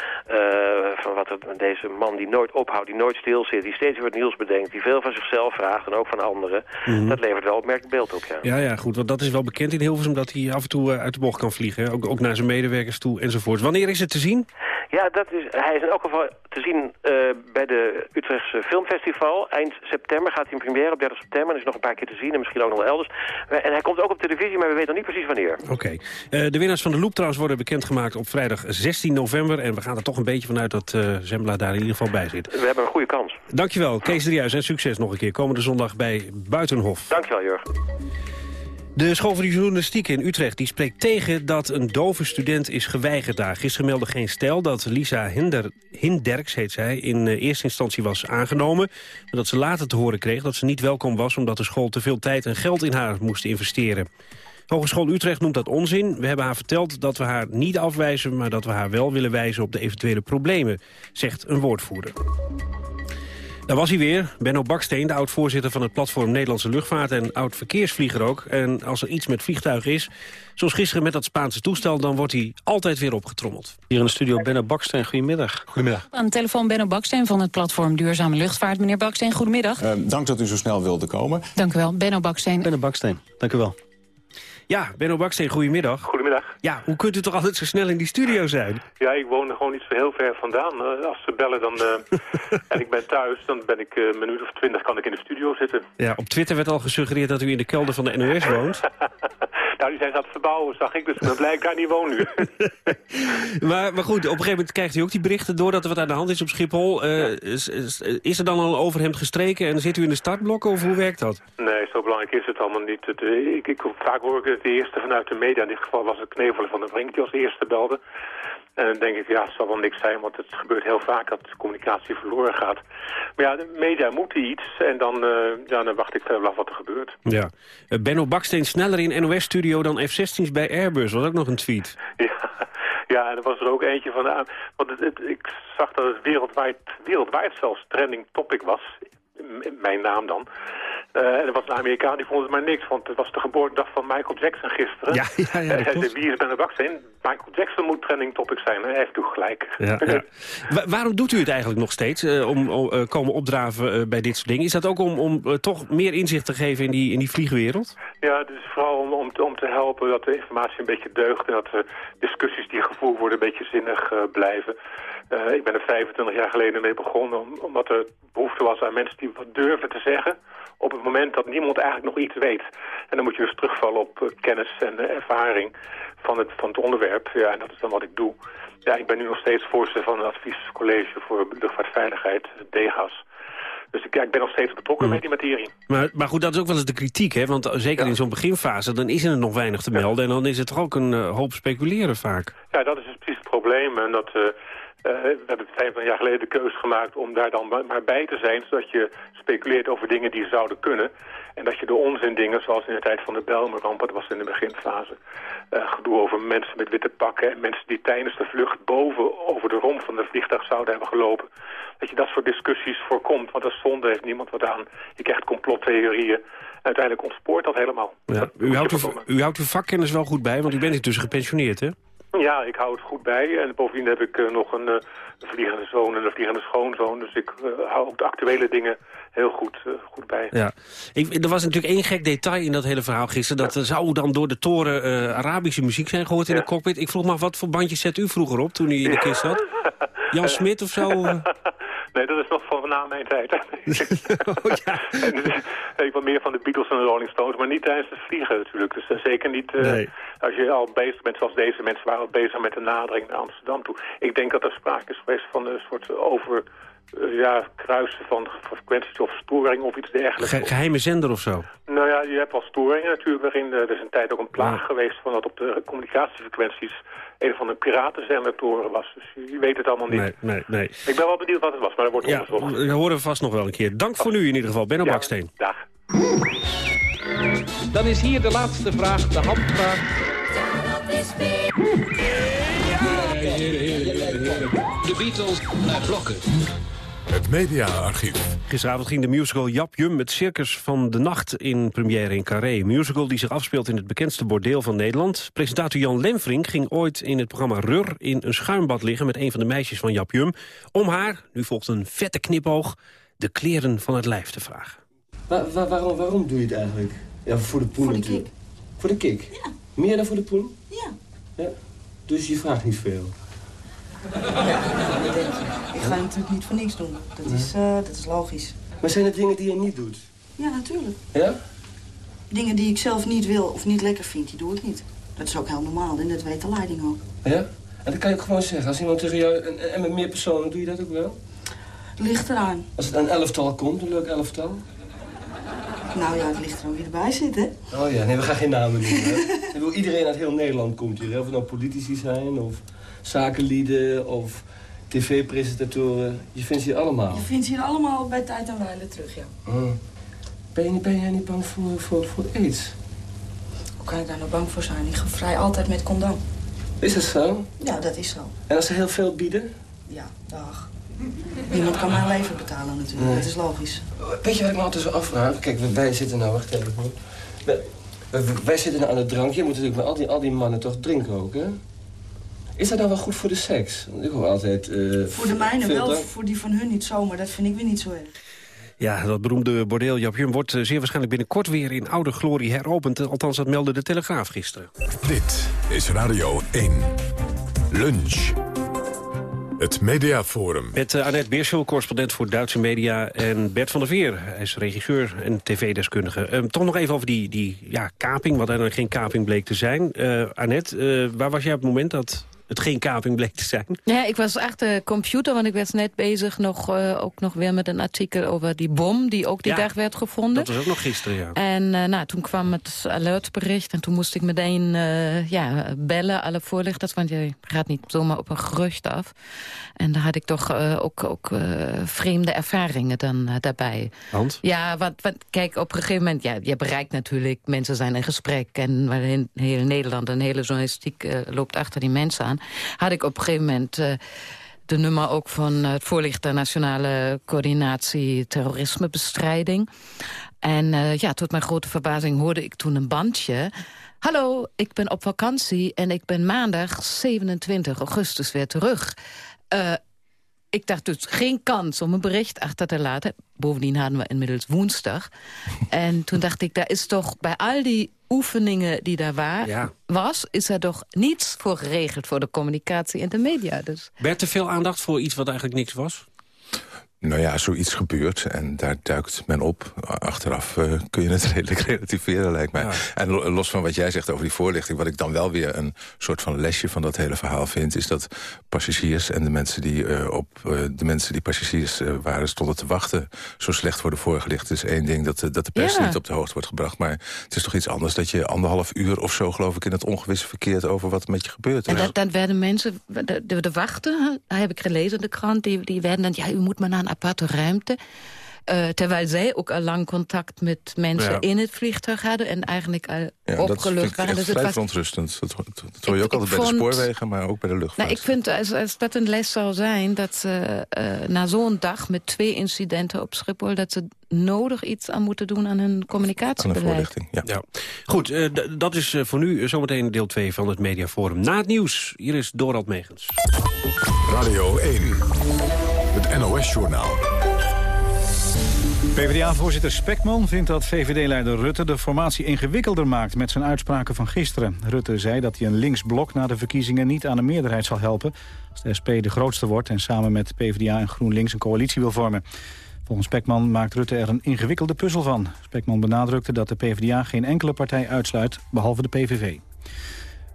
van wat het, deze man die nooit ophoudt, die nooit stil zit, die steeds weer nieuws bedenkt, die veel van zichzelf vraagt en ook van anderen. Mm -hmm. Dat levert wel opmerkelijk beeld op, ja. Ja, ja, goed, want dat is wel bekend in Hilversum dat hij af en toe uh, uit de bocht kan vliegen. Ook, ook naar zijn medewerkers toe enzovoort. Wanneer is het te zien? Ja, dat is, hij is in elk geval te zien uh, bij de Utrechtse Filmfestival. Eind september gaat hij in première op 30 september. En is nog een paar keer te zien en misschien ook nog wel elders. En hij komt ook op televisie, maar we weten nog niet precies wanneer. Oké. Okay. Uh, de winnaars van de Loop trouwens worden bekendgemaakt op vrijdag 16 november. En we gaan er toch een beetje vanuit dat uh, Zembla daar in ieder geval bij zit. We hebben een goede kans. Dankjewel, Kees Driehuis. En succes nog een keer komende zondag bij Buitenhof. Dankjewel, Jurgen. De school voor de journalistiek in Utrecht die spreekt tegen dat een dove student is geweigerd daar. Gisteren meldde geen stel dat Lisa Hinder, Hinderks, heet zij, in eh, eerste instantie was aangenomen. Maar dat ze later te horen kreeg dat ze niet welkom was omdat de school te veel tijd en geld in haar moest investeren. Hogeschool Utrecht noemt dat onzin. We hebben haar verteld dat we haar niet afwijzen... maar dat we haar wel willen wijzen op de eventuele problemen, zegt een woordvoerder. Daar was hij weer, Benno Baksteen, de oud-voorzitter van het platform Nederlandse Luchtvaart en oud-verkeersvlieger ook. En als er iets met vliegtuigen is, zoals gisteren met dat Spaanse toestel, dan wordt hij altijd weer opgetrommeld. Hier in de studio Benno Baksteen, goedemiddag. Goedemiddag. Aan de telefoon Benno Baksteen van het platform Duurzame Luchtvaart. Meneer Baksteen, goedemiddag. Uh, dank dat u zo snel wilde komen. Dank u wel, Benno Baksteen. Benno Baksteen, dank u wel. Ja, Benno Baksteen, goedemiddag. Goedemiddag. Ja, hoe kunt u toch altijd zo snel in die studio zijn? Ja, ik woon er gewoon niet zo heel ver vandaan. Als ze bellen dan, uh, en ik ben thuis, dan ben ik uh, een minuut of twintig kan ik in de studio zitten. Ja, op Twitter werd al gesuggereerd dat u in de kelder van de NOS woont. nou, die zijn ze aan het verbouwen, zag ik, dus ik ben blij ik daar niet woon nu. maar, maar goed, op een gegeven moment krijgt u ook die berichten door dat er wat aan de hand is op Schiphol. Is, is, is, er dan al over hem gestreken en zit u in de startblokken of hoe werkt dat? Nee, zo belangrijk is het allemaal niet. Het, ik, ik, vaak hoor ik het eerste vanuit de media. In dit geval was het Knevelen van de Brink die als eerste belde. En dan denk ik, ja, het zal wel niks zijn, want het gebeurt heel vaak dat communicatie verloren gaat. Maar ja, de media moeten iets en dan, uh, ja, dan wacht ik verder af wat er gebeurt. Ja. Uh, Benno Baksteen sneller in NOS-studio dan F-16's bij Airbus, was ook nog een tweet. Ja. Ja, en er was er ook eentje van... Uh, want het, het, ik zag dat het wereldwijd, wereldwijd zelfs trending topic was. Mijn naam dan. Uh, en er was een Amerikaan die vond het maar niks, want het was de geboortedag van Michael Jackson gisteren. Ja, ja, ja, hij zei, wie is Ben de Baksteen? Michael Jackson moet trending topic zijn. Hij heeft gelijk. Ja, ja. Wa waarom doet u het eigenlijk nog steeds, uh, om uh, komen opdraven bij dit soort dingen? Is dat ook om, om toch meer inzicht te geven in die, in die vliegwereld? Ja, het is vooral om, om, te, om te helpen dat de informatie een beetje deugt... en dat de discussies die gevoerd worden een beetje zinnig blijven. ik ben er 25 jaar geleden mee begonnen, om, omdat er behoefte was aan mensen die wat durven te zeggen op het moment dat niemand eigenlijk nog iets weet. En dan moet je dus terugvallen op uh, kennis en uh, ervaring van het, van het onderwerp. Ja, en dat is dan wat ik doe. Ja, ik ben nu nog steeds voorzitter van het adviescollege voor luchtvaartveiligheid, DEGAS. Dus ik, ja, ik ben nog steeds betrokken Mm. met die materie. Maar, maar goed, dat is ook wel eens de kritiek, hè? Want zeker in zo'n beginfase, dan is er nog weinig te melden... en dan is het toch ook een uh, hoop speculeren vaak. Ja, dat is dus precies het probleem. En dat... Uh, we hebben 25 jaar geleden de keuze gemaakt om daar dan maar bij te zijn... zodat je speculeert over dingen die zouden kunnen. En dat je de onzin dingen, zoals in de tijd van de Belmerramp... dat was in de beginfase, uh, gedoe over mensen met witte pakken... en mensen die tijdens de vlucht boven over de romp van de vliegtuig zouden hebben gelopen... dat je dat soort discussies voorkomt. Want als zonde heeft niemand wat aan. Je krijgt complottheorieën. Uiteindelijk ontspoort dat helemaal. Ja. Dat u, houdt uw, u houdt uw vakkennis wel goed bij, want u bent intussen gepensioneerd, hè? Ja, ik hou het goed bij. En bovendien heb ik uh, nog een, uh, vliegende zoon en een vliegende schoonzoon. Dus ik uh, hou ook de actuele dingen heel goed, goed bij. Ja. Ik, er was natuurlijk één gek detail in dat hele verhaal gisteren. Dat er zou dan door de toren Arabische muziek zijn gehoord in ja. de cockpit. Ik vroeg me af, wat voor bandje zet u vroeger op toen u in de kist zat? Jan Smit of zo? Nee, dat is nog van na mijn tijd. oh, ja. en, ik wat meer van de Beatles en de Rolling Stones, maar niet tijdens het vliegen natuurlijk. Dus uh, zeker niet uh, nee. als je al bezig bent, zoals deze mensen waren al bezig met de nadering naar Amsterdam toe. Ik denk dat er sprake is geweest van een soort over... Uh, ja, kruisen van frequenties of storing of iets dergelijks. Ge geheime zender of zo? Nou ja, je hebt wel storingen natuurlijk. Waarin er is een tijd ook een plaag ja. geweest van dat op de communicatiefrequenties een van de piratenzendertoren was. Dus je weet het allemaal niet. Nee, nee, nee. Ik ben wel benieuwd wat het was, maar dat wordt ja, onderzocht. Dat horen we vast nog wel een keer. Dank voor nu in ieder geval, Benno ja, Baksteen. Dag. Dan is hier de laatste vraag, de handvraag. De Beatles naar blokken. Het mediaarchief. Gisteravond ging de musical Jap Jum met Circus van de Nacht in première in Carré. Een musical die zich afspeelt in het bekendste bordeel van Nederland. Presentator Jan Lemfrink ging ooit in het programma Rur in een schuimbad liggen met een van de meisjes van Jap Jum. Om haar, nu volgt een vette knipoog, de kleren van het lijf te vragen. Waar, waar, waarom, waarom doe je het eigenlijk? Ja, voor de poen Voor de natuurlijk. kick. Voor de kick? Ja. Meer dan voor de poen? Ja. ja. Dus je vraagt niet veel? Ja, dat denk je. Ik ga natuurlijk niet voor niks doen. Dat is, uh, dat is logisch. Maar zijn er dingen die je niet doet? Ja, natuurlijk. Ja? Dingen die ik zelf niet wil of niet lekker vind, die doe ik niet. Dat is ook heel normaal en dat weet de leiding ook. Ja? En dat kan je ook gewoon zeggen. Als iemand tegen jou... En, en met meer personen, doe je dat ook wel? Ligt eraan. Als het een elftal komt, een leuk elftal? Nou ja, het ligt er aan wie erbij zit, hè? Oh ja, nee, we gaan geen namen noemen. hè. Ik bedoel, iedereen uit heel Nederland komt hier. hè. Of het nou politici zijn, of zakenlieden, of tv-presentatoren. Je vindt ze hier allemaal. Je vindt ze hier allemaal bij tijd en wijle terug, ja. Ben, je, ben jij niet bang voor, voor, voor aids? Hoe kan ik daar nou bang voor zijn? Ik ga vrij altijd met condoom. Is dat zo? Ja, dat is zo. En als ze heel veel bieden? Ja, dag. Niemand kan mijn leven betalen natuurlijk, Nee. dat is logisch. Weet je wat ik me altijd zo afvraag? Kijk, wij- zitten nou, wacht even hoor. Wij, zitten nou aan het drankje. Je moet natuurlijk met al die, al die mannen toch drinken ook, hè? Is dat nou wel goed voor de seks? Want Ik hoor altijd... eh, Voor de mijne wel, voor die van hun niet zo, maar dat vind ik weer niet zo erg. Ja, dat beroemde bordeel Japjum wordt eh, zeer waarschijnlijk binnenkort weer in oude glorie heropend. Eh, Althans, dat meldde de Telegraaf gisteren. Dit is Radio 1. Lunch. Het Mediaforum. Met uh, Annette Beerschel, correspondent voor Duitse media... en Bert van der Veer, hij is regisseur en tv-deskundige. Um, toch nog even over die, die ja, kaping, wat er geen kaping bleek te zijn. Uh, Annette, uh, waar was jij op het moment dat het geen kaping bleek te zijn? Ja, ik was achter de computer, want ik was net bezig nog, uh, ook nog weer met een artikel over die bom die ook die ja, dag werd gevonden. Dat was ook nog gisteren, ja. En uh, nou, toen kwam het alertbericht en toen moest ik meteen uh, ja, bellen, alle voorlichters, want je gaat niet zomaar op een gerucht af. En daar had ik toch ook, ook vreemde ervaringen dan daarbij. Want? Ja, wat, kijk, op een gegeven moment, ja, je bereikt natuurlijk, mensen zijn in gesprek en heel, heel Nederland en hele journalistiek loopt achter die mensen aan had ik op een gegeven moment uh, de nummer ook van het voorlichter Nationale Coördinatie Terrorismebestrijding. En uh, ja, tot mijn grote verbazing hoorde ik toen een bandje. Hallo, ik ben op vakantie en ik ben maandag 27 augustus weer terug. Ik dacht dus geen kans om een bericht achter te laten. Bovendien hadden we inmiddels woensdag. en toen dacht ik, daar is toch bij al die oefeningen die daar waren, ja. was... is er toch niets voor geregeld voor de communicatie en de media. Dus. Werd te veel aandacht voor iets wat eigenlijk niks was? Nou ja, zoiets gebeurt en daar duikt men op. Achteraf uh, kun je het redelijk relativeren, lijkt mij. Ja. En los van wat jij zegt over die voorlichting... wat ik dan wel weer een soort van lesje van dat hele verhaal vind... is dat passagiers en de mensen die, uh, op, uh, de mensen die passagiers waren stonden te wachten... zo slecht worden voorgelicht. Het is één ding dat, dat de pers ja. niet op de hoogte wordt gebracht. Maar het is toch iets anders dat je anderhalf uur of zo... geloof ik in het ongewisse verkeert over wat met je gebeurt. En dat, dat werden mensen, de, de, de wachten, heb ik gelezen in de krant... die, die werden dan, ja, u moet maar naar een aparte ruimte. Uh, terwijl zij ook al lang contact met mensen ja. in het vliegtuig hadden... en eigenlijk al ja, opgelucht waren. Dus dat is vrij verontrustend. Dat, dat, dat hoor je ook altijd bij vond, de spoorwegen, maar ook bij de luchtvaart. Nou, ik vind, als, als dat een les zou zijn... dat ze uh, na zo'n dag met twee incidenten op Schiphol... dat ze nodig iets aan moeten doen aan hun communicatiebeleid. Aan de voorlichting, ja. ja. Goed, uh, dat is voor nu zometeen deel 2 van het Mediaforum. Na het nieuws, hier is Dorald Megens. Radio 1, NOS-journaal. PvdA-voorzitter Spekman vindt dat VVD-leider Rutte de formatie ingewikkelder maakt met zijn uitspraken van gisteren. Rutte zei dat hij een linksblok na de verkiezingen niet aan een meerderheid zal helpen als de SP de grootste wordt en samen met PvdA en GroenLinks een coalitie wil vormen. Volgens Spekman maakt Rutte er een ingewikkelde puzzel van. Spekman benadrukte dat de PvdA geen enkele partij uitsluit, behalve de PVV.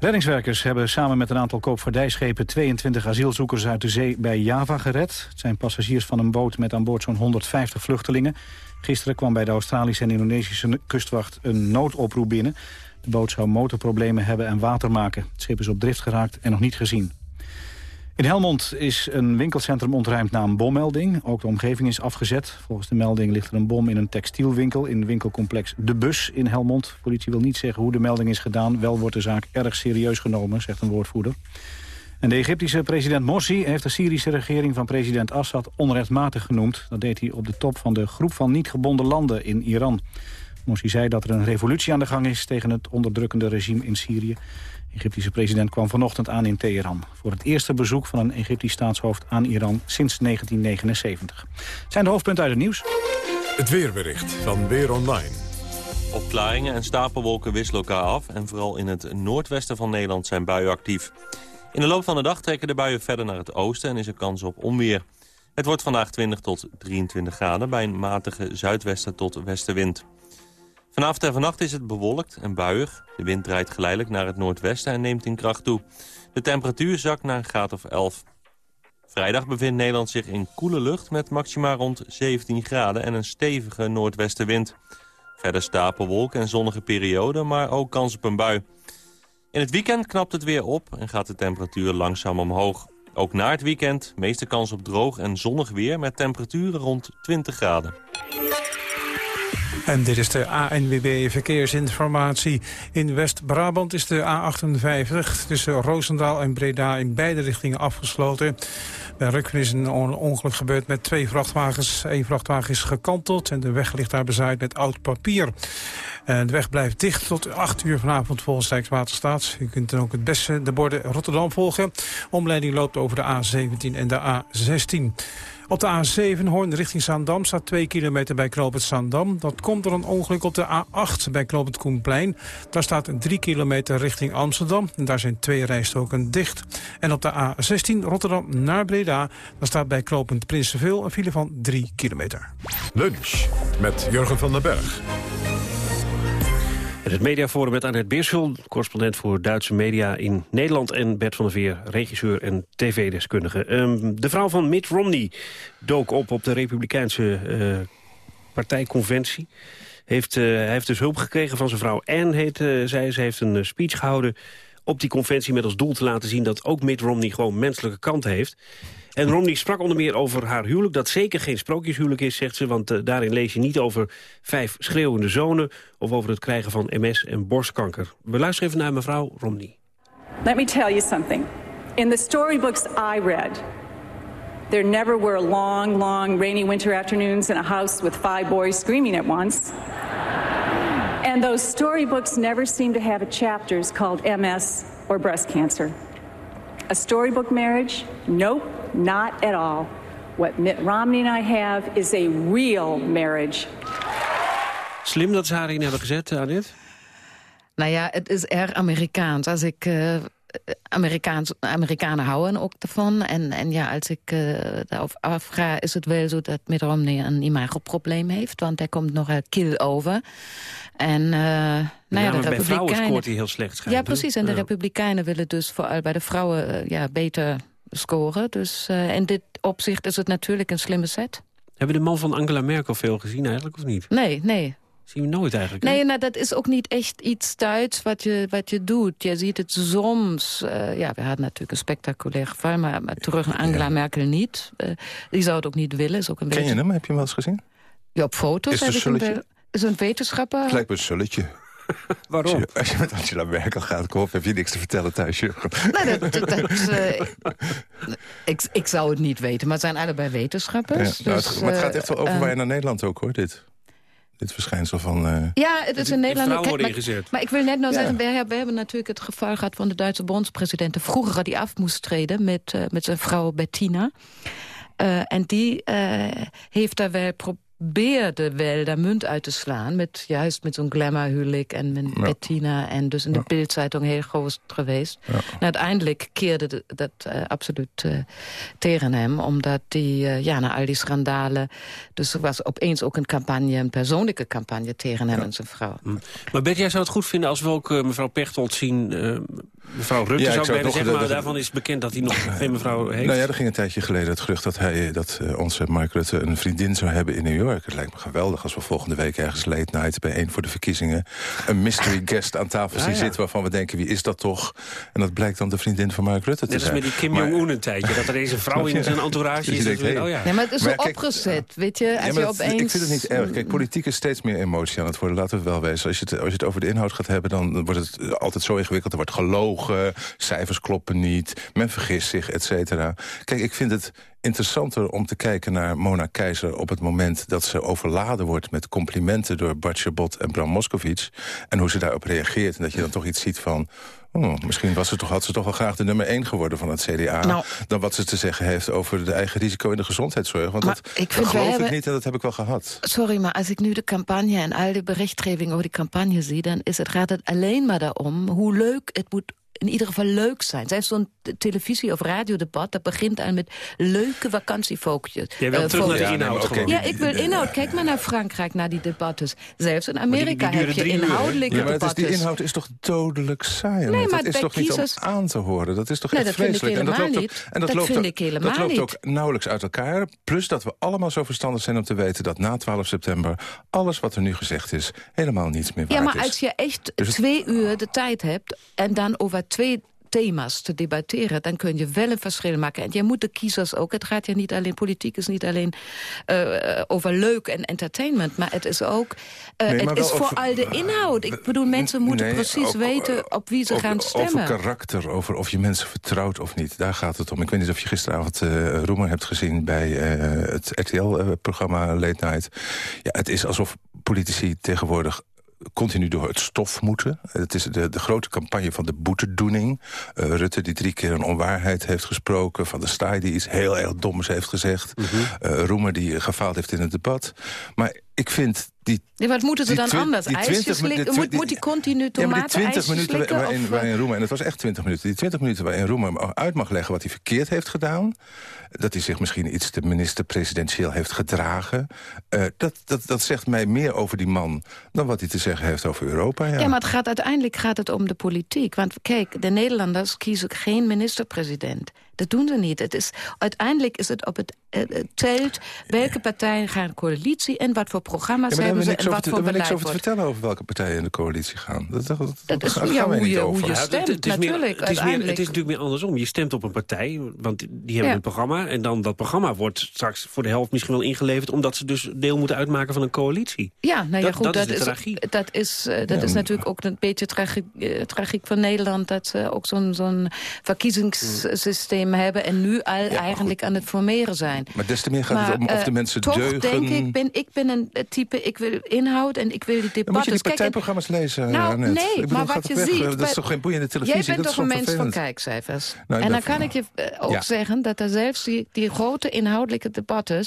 Reddingswerkers hebben samen met een aantal koopvaardijschepen 22 asielzoekers uit de zee bij Java gered. Het zijn passagiers van een boot met aan boord zo'n 150 vluchtelingen. Gisteren kwam bij de Australische en Indonesische kustwacht een noodoproep binnen. De boot zou motorproblemen hebben en water maken. Het schip is op drift geraakt en nog niet gezien. In Helmond is een winkelcentrum ontruimd na een bommelding. Ook de omgeving is afgezet. Volgens de melding ligt er een bom in een textielwinkel... in winkelcomplex De Bus in Helmond. Politie wil niet zeggen hoe de melding is gedaan. Wel wordt de zaak erg serieus genomen, zegt een woordvoerder. En de Egyptische president Morsi heeft de Syrische regering van president Assad onrechtmatig genoemd. Dat deed hij op de top van de groep van niet gebonden landen in Iran. Morsi zei dat er een revolutie aan de gang is tegen het onderdrukkende regime in Syrië. De Egyptische president kwam vanochtend aan in Teheran... voor het eerste bezoek van een Egyptisch staatshoofd aan Iran sinds 1979. Het zijn de hoofdpunten uit het nieuws. Het weerbericht van Weer Online. Opklaringen en stapelwolken wisselen elkaar af... en vooral in het noordwesten van Nederland zijn buien actief. In de loop van de dag trekken de buien verder naar het oosten... en is er kans op onweer. Het wordt vandaag 20 tot 23 graden... bij een matige zuidwesten tot westenwind. Vanavond en vannacht is het bewolkt en buiig. De wind draait geleidelijk naar het noordwesten en neemt in kracht toe. De temperatuur zakt naar een graad of 11. Vrijdag bevindt Nederland zich in koele lucht met maxima rond 17 graden en een stevige noordwestenwind. Verder stapelwolken en zonnige perioden, maar ook kans op een bui. In het weekend knapt het weer op en gaat de temperatuur langzaam omhoog. Ook na het weekend meeste kans op droog en zonnig weer... met temperaturen rond 20 graden. En dit is de ANWB Verkeersinformatie. In West-Brabant is de A58 tussen Roosendaal en Breda in beide richtingen afgesloten. Bij Rukven is een ongeluk gebeurd met twee vrachtwagens. Eén vrachtwagen is gekanteld en de weg ligt daar bezaaid met oud papier. En de weg blijft dicht tot 8 uur vanavond volgens Rijkswaterstaat. U kunt dan ook het beste de borden Rotterdam volgen. Omleiding loopt over de A17 en de A16. Op de A7 Hoorn richting Zaandam staat 2 kilometer bij Knoopend Zaandam. Dat komt door een ongeluk op de A8 bij Knoopend Koenplein. Daar staat 3 kilometer richting Amsterdam. En daar zijn twee rijstoken dicht. En op de A16 Rotterdam naar Breda. Daar staat bij Knoopend Prinsenveel een file van 3 kilometer. Lunch met Jurgen van den Berg. Het mediaforum met Annette Beerschel, correspondent voor Duitse media in Nederland... en Bert van der Veer, regisseur en tv-deskundige. Um, de vrouw van Mitt Romney dook op op de Republikeinse uh, partijconventie. Heeft, uh, hij heeft dus hulp gekregen van zijn vrouw Anne, heet uh, zij. Ze heeft een speech gehouden op die conventie met als doel te laten zien... dat ook Mitt Romney gewoon menselijke kant heeft. En Romney sprak onder meer over haar huwelijk... dat zeker geen sprookjeshuwelijk is, zegt ze... want uh, daarin lees je niet over vijf schreeuwende zonen... of over het krijgen van MS en borstkanker. We luisteren even naar mevrouw Romney. Let me tell you something. In the storybooks I read... there never were long, long, rainy winter afternoons... in a house with five boys screaming at once... And those storybooks never seem to have a chapters called MS or breast cancer. A storybook marriage? Nope, not at all. What Mitt Romney and I have is a real marriage. Slim dat ze haar in hebben gezet, Annette? Nou ja, het is erg Amerikaans. Als ik... Uh, Amerikaans, Amerikanen houden ook ervan. En, en ja, als ik uh, daarop afga, is het wel zo dat Mitt Romney een imagoprobleem heeft. Want hij komt nogal kil over. En uh, nou ja, de bij vrouwen scoort hij heel slecht. Ja, precies. En de Republikeinen willen dus vooral bij de vrouwen uh, ja, beter scoren. Dus uh, in dit opzicht is het natuurlijk een slimme set. Hebben de man van Angela Merkel veel gezien eigenlijk, of niet? Nee, nee. Zien we nooit eigenlijk. Nee, nou, dat is ook niet echt iets Duits wat je, wat je doet. Je ziet het soms. Uh, ja, we hadden natuurlijk een spectaculair geval, maar, maar terug naar Angela ja. Merkel niet. Uh, die zou het ook niet willen. Is ook een Ken beetje... je hem? Heb je hem wel eens gezien? Ja, op foto's is heb ik hem wel. Is een wetenschapper? Het lijkt me een sulletje. Waarom? Als je, als je met Angela Merkel gaat, kom op, heb je niks te vertellen thuis. Nee, dat, dat, dat uh, ik, ik zou het niet weten, maar het zijn allebei wetenschappers. Ja, nou, dus, het, maar het gaat echt wel over uh, waar je naar Nederland ook, hoor, dit. Dit verschijnsel van... Uh... Ja, het is in Nederland... Kijk, maar, maar, ik wil net nou ja. zeggen, we hebben, we hebben natuurlijk het geval gehad van de Duitse bondspresident. Vroeger die af moest treden met, uh, met zijn vrouw Bettina. Uh, en die heeft daar wel probeerde wel daar munt uit te slaan. Met, juist met zo'n glamourhuwelijk en met ja. Bettina. En dus in de ja. Bildzeitung heel groot geweest. Ja. Nou, uiteindelijk keerde de, dat uh, absoluut uh, tegen hem. Omdat die, uh, ja, na al die schandalen... Dus er was opeens ook een campagne, een persoonlijke campagne tegen hem en zijn vrouw. Hm. Maar Bert, jij zou het goed vinden als we ook mevrouw Pechtold zien... mevrouw Rutte ja, zou ik bijna zeggen, maar daarvan is bekend dat hij nog geen mevrouw heeft. Nou ja, er ging een tijdje geleden het gerucht dat, hij, dat onze Mark Rutte een vriendin zou hebben in New York. Het lijkt me geweldig als we volgende week ergens late night... bij één voor de verkiezingen een mystery guest aan tafel zien ah, ja. zitten... waarvan we denken, wie is dat toch? En dat blijkt dan de vriendin van Mark Rutte te Net zijn. Net als met die Kim Jong-un een tijdje. Dat er deze vrouw in zijn entourage is. Denkt, hey. oh ja. Nee, maar het is maar zo kijk, opgezet, weet je. Als ja, je opeens... Ik vind het niet erg. Kijk, politiek is steeds meer emotie aan het worden. Laten we wel wezen. Als je het, als je het over de inhoud gaat hebben... dan wordt het altijd zo ingewikkeld. Er wordt gelogen, cijfers kloppen niet... men vergist zich, et cetera. Kijk, ik vind het interessanter om te kijken naar Mona Keizer... op het moment dat ze overladen wordt met complimenten... door Bart Chabot en Bram Moskowitz. En hoe ze daarop reageert. En dat je dan toch iets ziet van... Oh, misschien was ze toch, had ze toch wel graag de nummer 1 geworden van het CDA... Nou, dan wat ze te zeggen heeft over de eigen risico in de gezondheidszorg. Want dat, ik dat geloof hebben... ik niet en dat heb ik wel gehad. Sorry, maar als ik nu de campagne en al de berichtgeving over die campagne zie... dan is het, gaat het alleen maar daarom hoe leuk het moet in ieder geval leuk zijn. Zij zo'n televisie- of radiodebat, dat begint al met leuke vakantiefookjes. Jij wil uh, terug naar de inhoud ja. Ja, ik wil inhoud. Kijk maar naar Frankrijk, naar die debatten. Zelfs in Amerika heb je inhoudelijke ja, maar debatten. die inhoud is toch dodelijk saai? Nee, maar dat is toch kiezers... niet om aan te horen? Dat is toch nee, echt dat vind ik vreselijk? helemaal en dat loopt ook, en dat, dat loopt ook, dat loopt ook nauwelijks uit elkaar. Plus dat we allemaal zo verstandig zijn om te weten... dat na 12 september alles wat er nu gezegd is... helemaal niets meer waard Ja, maar is. als je echt Dus het- twee uur de tijd hebt... en dan over twee thema's te debatteren, dan kun je wel een verschil maken. En je moet de kiezers ook, het gaat ja niet alleen, politiek is niet alleen eh, over leuk en entertainment, maar het is ook, eh, Nee, maar het is vooral de inhoud. Ik bedoel, mensen moeten Nee, precies ook, weten op wie ze over, gaan stemmen. Over karakter, over of je mensen vertrouwt of niet. Daar gaat het om. Ik weet niet of je gisteravond eh Roemer hebt gezien... bij eh, het RTL-programma Late Night. Ja, het is alsof politici tegenwoordig continu door het stof moeten. Het is de, de grote campagne van de boetedoening. Eh, Rutte die drie keer een onwaarheid heeft gesproken. Van de Staaij die iets heel erg doms heeft gezegd. Eh, Roemer die gefaald heeft in het debat. Maar ik vind die... Ja, wat moeten ze dan anders? die IJsjes 20 slikken? die- Moet, moet die continu ja, maar die tomaten 20 ijsjes minuten slikken? waarin, of, eh? waarin Roemer, en het was echt 20 minuten... die 20 minuten waarin Roemer uit mag leggen wat hij verkeerd heeft gedaan... dat hij zich misschien iets te minister-presidentieel heeft gedragen... eh, dat, dat, dat zegt mij meer over die man dan wat hij te zeggen heeft over Europa. Ja, Ja, maar het gaat, uiteindelijk gaat het om de politiek. Want kijk, de Nederlanders kiezen geen minister-president. Dat doen ze niet. Het is, uiteindelijk is het op het, eh, het telt welke partijen gaan coalitie... en wat voor programma's Ja, hebben ze we en wat te- voor we niks beleid over te vertellen over welke partijen in de coalitie gaan. Dat, dat, Dat is ja, gaan wij hoe niet je, over. hoe je Ja, het- stemt, het, is meer, natuurlijk. het, is meer, het is natuurlijk meer andersom. Je stemt op een partij, want die hebben Ja. een programma... en dan dat programma wordt straks voor de helft misschien wel ingeleverd... omdat ze dus deel moeten uitmaken van een coalitie. Ja, nou ja, Dat- goed, dat dat, is de is, dat, is, eh, dat is natuurlijk ook een beetje tragiek, eh, tragiek van Nederland... dat ze ook zo'n zo'n verkiezingssysteem hebben... en nu al eigenlijk aan het formeren zijn. Maar des te meer gaat het om of eh, de mensen toch deugen. denk ik, ben, ik ben een eh, type, ik wil inhoud en ik wil die Dan moet je debatten. die Kijk, en- partijprogramma's lezen, Nou, nee, Ik bedoel, maar wat je weg? ziet... Dat is toch geen boeiende televisie? Jij bent dat is toch een mens van kijkcijfers. Nou, en dan kan ik je eh, ook zeggen dat er zelfs die, die grote inhoudelijke debatten...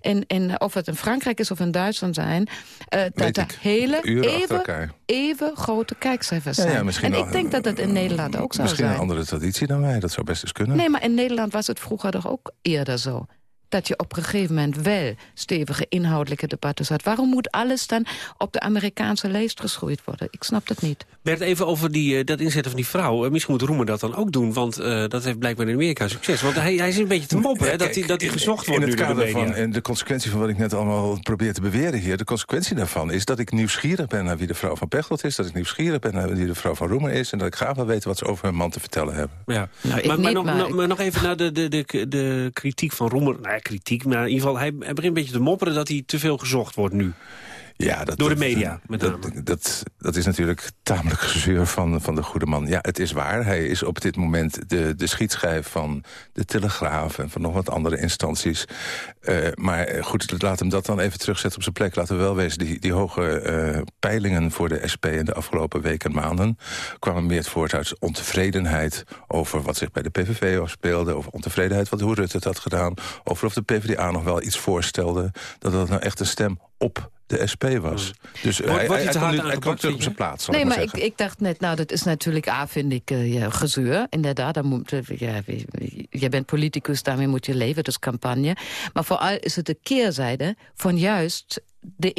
En, en of het in Frankrijk is of in Duitsland zijn... eh, dat er hele even, even grote kijkcijfers zijn. ja, misschien en al- ik denk dat dat in Nederland ook zou Misschien zijn. een andere traditie dan wij. Dat zou best eens kunnen. Nee, maar in Nederland was het vroeger toch ook eerder zo. Dat je op een gegeven moment wel stevige inhoudelijke debatten had. Waarom moet alles dan op de Amerikaanse lijst geschroeid worden? Ik snap dat niet. Bert, even over die, eh, dat inzetten van die vrouw. Eh, misschien moet Roemer dat dan ook doen, want eh, dat heeft blijkbaar in Amerika succes. Want hij, hij is een beetje te mopperen, hè, dat hij, dat hij gezocht wordt in nu het door de kader media. van en de consequentie van wat ik net allemaal probeer te beweren hier... de consequentie daarvan is dat ik nieuwsgierig ben naar wie de vrouw van Pechtold is... dat ik nieuwsgierig ben naar wie de vrouw van Roemer is... en dat ik graag wil weten wat ze over hun man te vertellen hebben. Ja. Nou, maar, maar, niet, nog, maar nog- ik- maar nog even naar de, de, de, de kritiek van Roemer. Nou kritiek, maar in ieder geval, hij, begint een beetje te mopperen... dat hij te veel gezocht wordt nu. Ja, dat, Door de media, met name. dat, dat is natuurlijk tamelijk gezeur van, van de goede man. Ja, het is waar. Hij is op dit moment de, de schietschijf van de Telegraaf... en van nog wat andere instanties. Eh, maar eh, goed, laat hem dat dan even terugzetten op zijn plek. Laten we wel wezen, die, die hoge eh, peilingen voor de SP... in de afgelopen weken en maanden... kwamen meer voort uit ontevredenheid over wat zich bij de PVV afspeelde... over ontevredenheid wat hoe Rutte het had gedaan... over of de PvdA nog wel iets voorstelde... dat dat nou echt een stem op de SP was. Dus Wordt- hij, kwam terug op zijn plaats, Nee, ik maar maar ik, ik dacht net, nou, dat is natuurlijk, A, vind ik, eh, ja, gezeur. Inderdaad, dan moet, eh, ja, je bent politicus, daarmee moet je leven, dus campagne. Maar vooral is het de keerzijde van juist de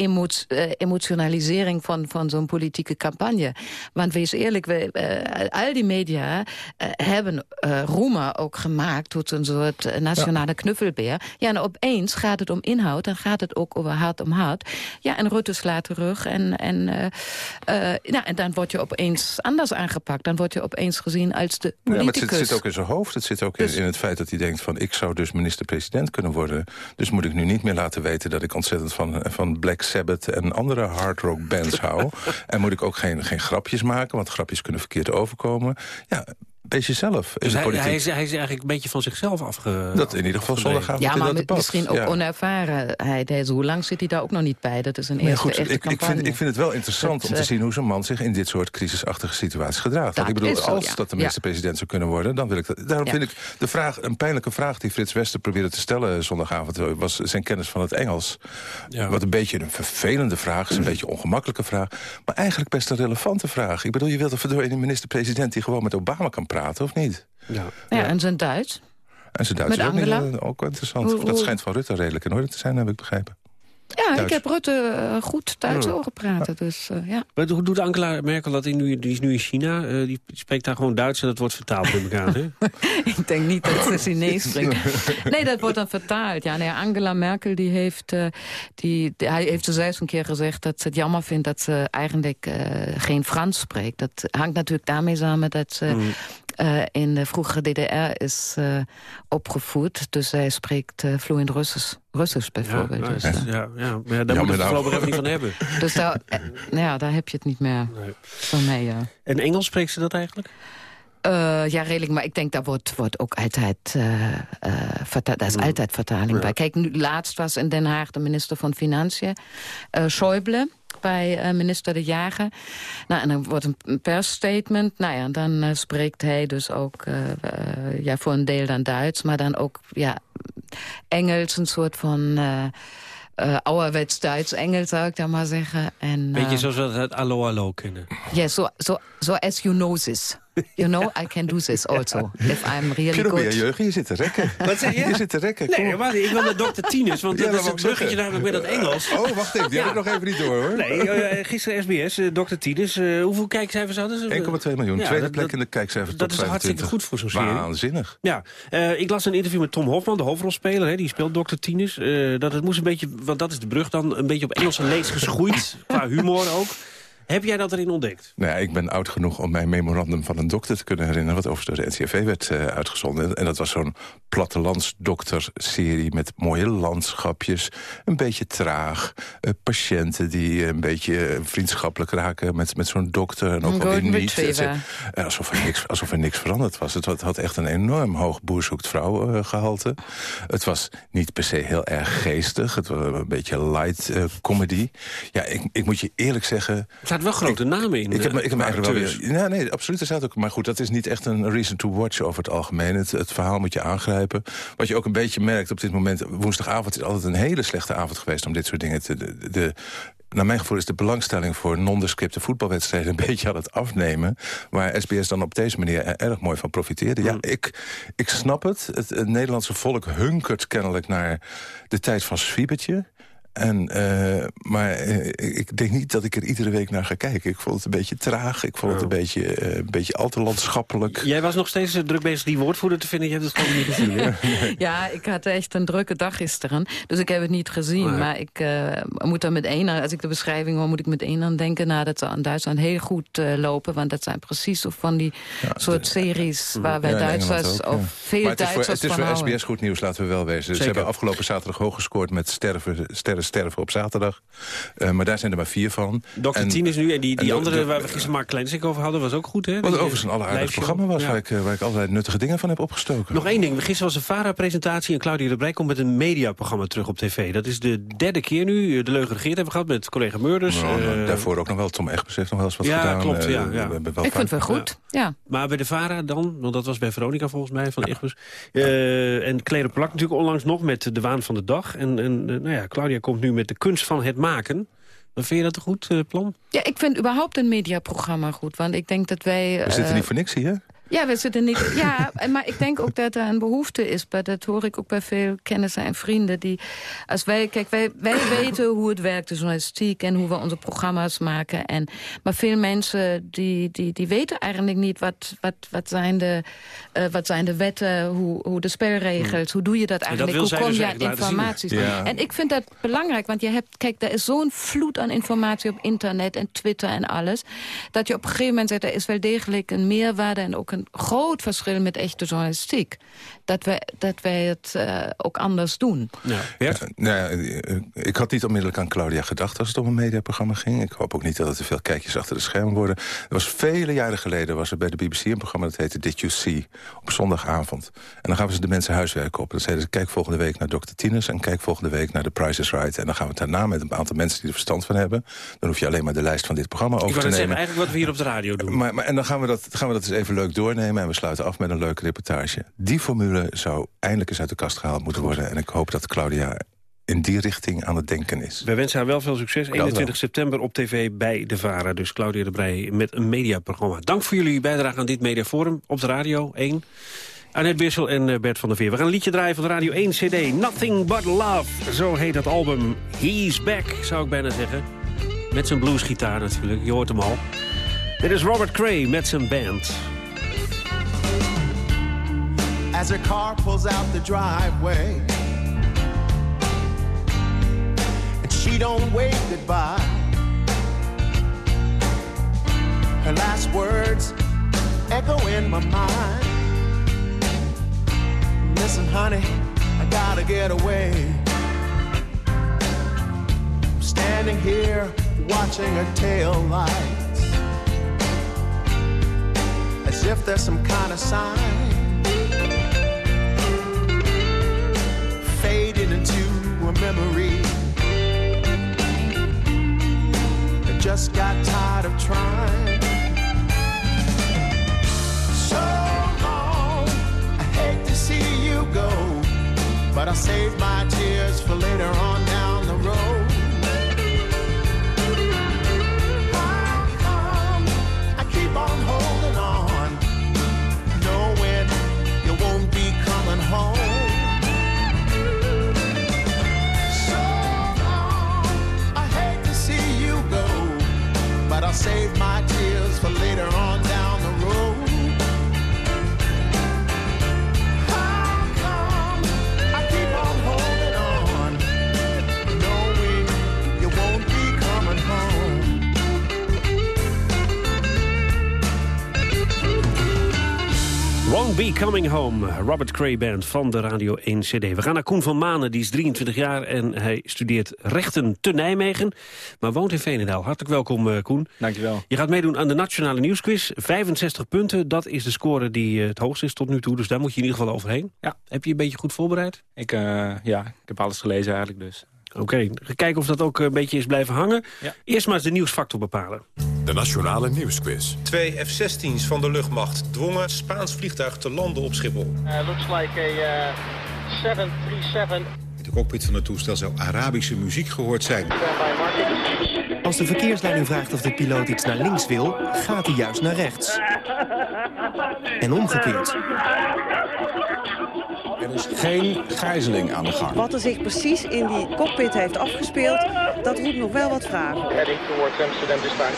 eh, emotionalisering van, van zo'n politieke campagne. Want wees eerlijk, we, eh, al die media eh, hebben Roemer ook gemaakt... tot een soort nationale knuffelbeer. Ja, en opeens gaat het om inhoud en gaat het ook over hart om hart. Ja, en Rutte slaat terug en, en, nou, en dan word je opeens anders aangepakt. Dan word je opeens gezien als de Ja, maar politicus. het zit, het zit ook in zijn hoofd. Het zit ook in, Dus- in het feit dat hij denkt van... ik zou dus minister-president kunnen worden. Dus moet ik nu niet meer laten weten dat ik ontzettend van, van Black Sabbath... en andere hard rock bands hou. En moet ik ook geen, geen grapjes maken, want grapjes kunnen verkeerd overkomen. Ja, beetje zelf in Dus de hij, politiek. hij, is, hij is eigenlijk een beetje van zichzelf afge... Dat in ieder geval zondagavond Ja, maar met misschien ook Ja. onervarenheid. Hoe lang zit hij daar ook nog niet bij? Dat is een eerste goed, ik, vind, ik vind het wel interessant Dat, om te eh, zien hoe zo'n man zich in dit soort crisisachtige situaties gedraagt. Want ik bedoel, is zo, als ja. dat de Ja. minister-president zou kunnen worden, dan wil ik dat. Daarom Ja. vind ik de vraag, een pijnlijke vraag die Frits Wester probeerde te stellen zondagavond, eh, was zijn kennis van het Engels. Ja. Wat een beetje een vervelende vraag is, een beetje een ongemakkelijke vraag. Maar eigenlijk best een relevante vraag. Ik bedoel, je wilt er verdorie een minister-president die gewoon met Obama kan praten, of niet? Ja. Ja, en zijn Duits. En zijn Duits Met is ook, Angela? eh, ook interessant. Hoe- Dat schijnt van Rutte redelijk in orde te zijn, heb ik begrepen. Ja, ik heb Rutte eh, goed Duits Ja. horen praten. Dus eh, ja. Maar hoe doet Angela Merkel dat? Die, nu, die is nu in China. eh, die spreekt daar gewoon Duits en dat wordt vertaald met elkaar. Hè? ik denk niet dat ze Chinees spreekt. Nee, dat wordt dan vertaald. Ja, nee, Angela Merkel die heeft, die, die- hij heeft ze zelfs een keer gezegd dat ze het jammer vindt dat ze eigenlijk eh, geen Frans spreekt. Dat hangt natuurlijk daarmee samen dat ze Mm. Eh, in de vroegere DDR is eh, opgevoed. Dus zij spreekt eh, vloeiend Russisch, Russisch bijvoorbeeld. nou, dus, ja, ja, ja, maar daar moet Jammer het nou. voorlopig even niet van hebben. dus daar, ja, daar heb je het niet meer van mij, ja. En Engels spreekt ze dat eigenlijk? Eh, ja, redelijk. Maar ik denk, daar wordt, wordt ook altijd, daar is altijd vertaling bij. Kijk, nu, laatst was in Den Haag de minister van Financiën, Schäuble bij eh, minister De Jager. Nou, en dan wordt een- persstatement. Nou ja, dan eh, spreekt hij dus ook eh, ja, voor een deel dan Duits... maar dan ook ja, Engels, een soort van... eh ouderwets Duits-Engels, zou ik dan maar zeggen. En, Beetje zoals we het uit Allo Allo kennen. Yeah, so so so as you know this, you know I can do this also if I'm really good. jeugd? Je zit te rekken. Wat zeg je? Je zit te rekken. Nee, maar ik wil met dokter Tinus, want Ja, dat is het bruggetje namelijk met dat Engels. Oh, wacht even. Die Ja. heb ik nog even niet door, hoor. Nee, eh, gisteren SBS, eh, dokter Tinus. eh, hoeveel kijkcijfers hadden ze? 1,2 miljoen. Ja, Tweede dat- plek dat- in de kijkcijfers Dat is hartstikke 25. goed voor zo'n serie. Waanzinnig. Ja, eh, ik las een interview met Tom Hofman, de hoofdrolspeler. Hè, die speelt Dr. Tinus. eh, dat het moest een beetje, want dat is de brug dan, een beetje op Engelse lees geschoeid. qua humor ook. Heb jij dat erin ontdekt? Nou ja, ik ben oud genoeg om mijn memorandum van een dokter te kunnen herinneren... wat overigens door de NCRV werd eh, uitgezonden. En dat was zo'n plattelandsdokter-serie met mooie landschapjes. Een beetje traag. eh, patiënten die een beetje eh, vriendschappelijk raken met, met zo'n dokter. En ook wel weer golden niet. Eh, alsof, er niks, alsof er niks veranderd was. Het had, had echt een enorm hoog boer zoekt vrouw eh, gehalte. Het was niet per se heel erg geestig. Het was een beetje light comedy. Ja, ik, ik moet je eerlijk zeggen... Er zaten wel grote namen in. Ik heb, ik heb eigenlijk wel weer... Ja, nee, absoluut. Er staat ook, maar goed, dat is niet echt een reason to watch over het algemeen. Het, het verhaal moet je aangrijpen. Wat je ook een beetje merkt op dit moment... woensdagavond is altijd een hele slechte avond geweest... om dit soort dingen te... De, de, naar mijn gevoel is de belangstelling voor non-descripte voetbalwedstrijden... een beetje aan het afnemen. Waar SBS dan op deze manier er erg mooi van profiteerde. Ja, ik, ik snap het. het. Het Nederlandse volk hunkert kennelijk naar de tijd van Swiebertje. En, eh, maar eh, ik denk niet dat ik er iedere week naar ga kijken. Ik vond het een beetje traag. Ik vond het een beetje, eh, een beetje al te landschappelijk. Jij was nog steeds druk bezig die woordvoerder te vinden. Je hebt het gewoon niet gezien. hè? Ja, ik had echt een drukke dag gisteren. Dus ik heb het niet gezien. Nee. Maar ik eh, moet er meteen aan, als ik de beschrijving hoor, moet ik meteen aan denken nou, dat ze aan Duitsland heel goed eh, lopen. Want dat zijn precies zo van die soort series waar wij Ja, Duitsers ook, of ja. veel maar het is voor, Duitsers het is voor. SBS goed nieuws, laten we wel wezen. Ze hebben afgelopen zaterdag hoog gescoord met sterven, sterren sterven op zaterdag. Eh, maar daar zijn er maar vier van. Dokter En- Tien is nu, en die, die en andere de- waar we gisteren Mark Kleinzik over hadden, was ook goed. Hè? Wat overigens een eh, alleraardig programma was, Ja. waar, ik, eh, waar ik allerlei nuttige dingen van heb opgestoken. Nog één ding. Gisteren was een VARA-presentatie en Claudia de Brij komt met een mediaprogramma terug op tv. Dat is de derde keer nu. De Leugen Regeert hebben we gehad met collega Meurders. Nou, nou, Eh, daarvoor ook nog wel. Tom Egbers heeft nog wel eens wat ja, gedaan. klopt. Ja, we ja. Ik vind het wel goed, ja. Maar bij de VARA dan, want dat was bij Veronica volgens mij, van Egbers. Eh, en Claire Plak natuurlijk onlangs nog met De Waan van de Dag. En, en nou ja, Claudia komt nu met de kunst van het maken. Dan vind je dat een goed eh, plan? Ja, ik vind überhaupt een mediaprogramma goed. Want ik denk dat wij... We zitten eh, niet voor niks hier. Ja, we zitten niet. Ja, maar ik denk ook dat er een behoefte is. Maar dat hoor ik ook bij veel kennissen en vrienden. Die, als wij, kijk, wij, wij weten hoe het werkt, de journalistiek en hoe we onze programma's maken. En, maar veel mensen die, die, die weten eigenlijk niet wat, wat, wat, zijn, de, eh, wat zijn de wetten, hoe, hoe de spelregels, hoe doe je dat Hmm. En dat eigenlijk, hoe kom dus je aan informaties. Ja. En ik vind dat belangrijk, want je hebt, kijk, er is zo'n vloed aan informatie op internet en Twitter en alles, dat je op een gegeven moment zegt, er is wel degelijk een meerwaarde en ook een groot verschil met echte journalistiek. Dat wij, dat wij het uh, ook anders doen. Ja. Ja, nou ja, eh, ik had niet onmiddellijk aan Claudia gedacht als het om een mediaprogramma ging. Ik hoop ook niet dat er te veel kijkjes achter de schermen worden. Er was vele jaren geleden was er bij de BBC een programma dat heette Did You See? Op zondagavond. En dan gaven ze de mensen huiswerk op. Dan zeiden ze kijk volgende week naar Dr. Tinus en kijk volgende week naar The Price is Right. En dan gaan we het daarna met een aantal mensen die er verstand van hebben. Dan hoef je alleen maar de lijst van dit programma over te nemen. Zeggen, eigenlijk wat we hier op de radio doen. Maar, maar, en dan gaan we, dat, gaan we dat eens even leuk doornemen en we sluiten af met een leuke reportage. Die formule zou eindelijk eens uit de kast gehaald moeten worden. En ik hoop dat Claudia in die richting aan het denken is. We wensen haar wel veel succes. 21 september op tv bij De VARA. Dus Claudia de Brij met een mediaprogramma. Dank voor jullie bijdrage aan dit mediaforum op de Radio 1. Annette Bissel en eh, Bert van der Veer. We gaan een liedje draaien van de Radio 1 CD. Nothing But Love. Zo heet dat album. He's Back, zou ik bijna zeggen. Met zijn bluesgitaar natuurlijk. Je hoort hem al. Dit is Robert Cray met zijn band. As her car pulls out the driveway And she don't wave goodbye Her last words echo in my mind Listen, honey, I gotta get away. I'm standing here watching her tail lights. As if there's some kind of sign. Memory. I just got tired of trying. So long, I hate to see you go. But I save my tears for later on down the road. Save my tears for later on Won't Be Coming Home, Robert Cray Band van de Radio 1 CD. We gaan naar Koen van Manen, die is 23 jaar en hij studeert rechten te Nijmegen, maar woont in Veenendaal. Hartelijk welkom uh, Koen. Dankjewel. Je gaat meedoen aan de Nationale Nieuwsquiz. 65 punten, dat is de score die uh, het hoogst is tot nu toe, dus daar moet je in ieder geval overheen. Ja. Heb je een beetje goed voorbereid? Ik, uh, ja, ik heb alles gelezen eigenlijk dus. Oké, okay. kijken of dat ook een beetje is blijven hangen. Ja. Eerst maar eens de nieuwsfactor bepalen. De Nationale Nieuwsquiz. Twee F-16's van de luchtmacht dwongen Spaans vliegtuig te landen op Schiphol. Uh, looks like a uh, 737. De cockpit van het toestel zou Arabische muziek gehoord zijn. Als de verkeersleiding vraagt of de piloot iets naar links wil, gaat hij juist naar rechts. En omgekeerd. Er is geen gijzeling aan de gang. Wat er zich precies in die cockpit heeft afgespeeld, dat roept nog wel wat vragen. Heading towards Amsterdam this time.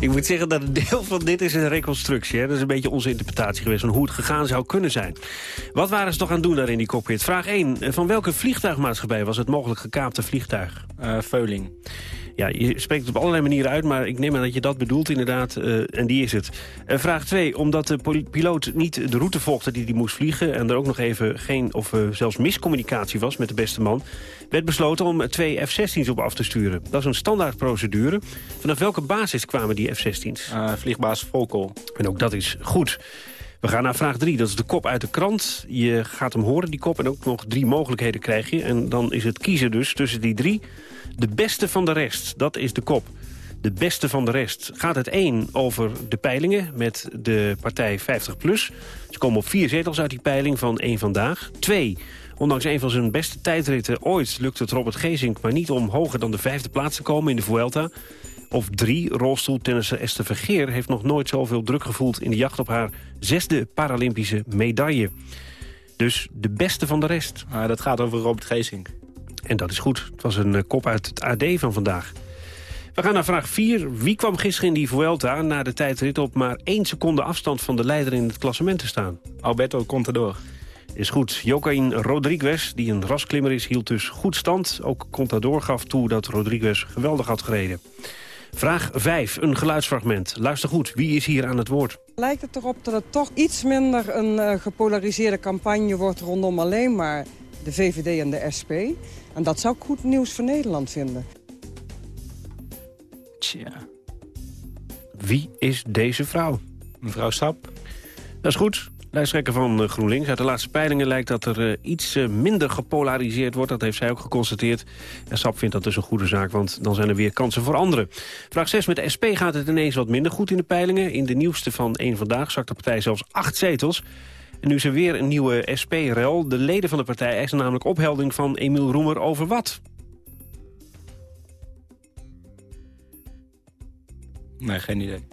Ik moet zeggen dat een deel van dit is een reconstructie. Hè? Dat is een beetje onze interpretatie geweest van hoe het gegaan zou kunnen zijn. Wat waren ze toch aan het doen daar in die cockpit? Vraag 1. Van welke vliegtuigmaatschappij was het mogelijk gekaapte vliegtuig? Uh, Veuling. Ja, je spreekt het op allerlei manieren uit, maar ik neem aan dat je dat bedoelt inderdaad. Uh, en die is het. Uh, vraag 2. Omdat de piloot niet de route volgde die hij moest vliegen... en er ook nog even geen of uh, zelfs miscommunicatie was met de beste man... werd besloten om twee F-16's op af te sturen. Dat is een standaardprocedure. Vanaf welke basis kwamen die F-16's? vliegbasis Volkel. En ook dat is goed. We gaan naar vraag 3. Dat is de kop uit de krant. Je gaat hem horen, die kop. En ook nog drie mogelijkheden krijg je. En dan is het kiezen dus tussen die drie... De beste van de rest, dat is de kop. De beste van de rest. Gaat het één over de peilingen met de partij 50PLUS. Ze komen op vier zetels uit die peiling van één vandaag. Twee, ondanks een van zijn beste tijdritten ooit... lukt het Robert Gezink maar niet om hoger dan de vijfde plaats te komen in de Vuelta. Of drie, rolstoeltennisser Esther Vergeer... heeft nog nooit zoveel druk gevoeld in de jacht op haar zesde Paralympische medaille. Dus de beste van de rest. Uh, dat gaat over Robert Gezink. En dat is goed. Het was een kop uit het AD van vandaag. We gaan naar vraag 4. Wie kwam gisteren in die Vuelta na de tijdrit op maar één seconde afstand van de leider in het klassement te staan? Alberto Contador. Is goed. Joaquin Rodriguez, die een rasklimmer is, hield dus goed stand. Ook Contador gaf toe dat Rodriguez geweldig had gereden. Vraag 5, een geluidsfragment. Luister goed, wie is hier aan het woord? Lijkt het erop dat het toch iets minder een eh, gepolariseerde campagne wordt... rondom alleen maar de VVD en de SP. En dat zou ik goed nieuws voor Nederland vinden. Tja. Wie is deze vrouw? Mevrouw Sap. Dat is goed. Lijsttrekker van eh, GroenLinks. Uit de laatste peilingen lijkt dat er eh, iets eh, minder gepolariseerd wordt. Dat heeft zij ook geconstateerd. En Sap vindt dat dus een goede zaak, want dan zijn er weer kansen voor anderen. Vraag 6. Met de SP gaat het ineens wat minder goed in de peilingen. In de nieuwste van één Vandaag zakt de partij zelfs acht zetels. En nu is er weer een nieuwe SP-rel. De leden van de partij eisen namelijk ophelding van Emiel Roemer over wat? Nee, geen idee.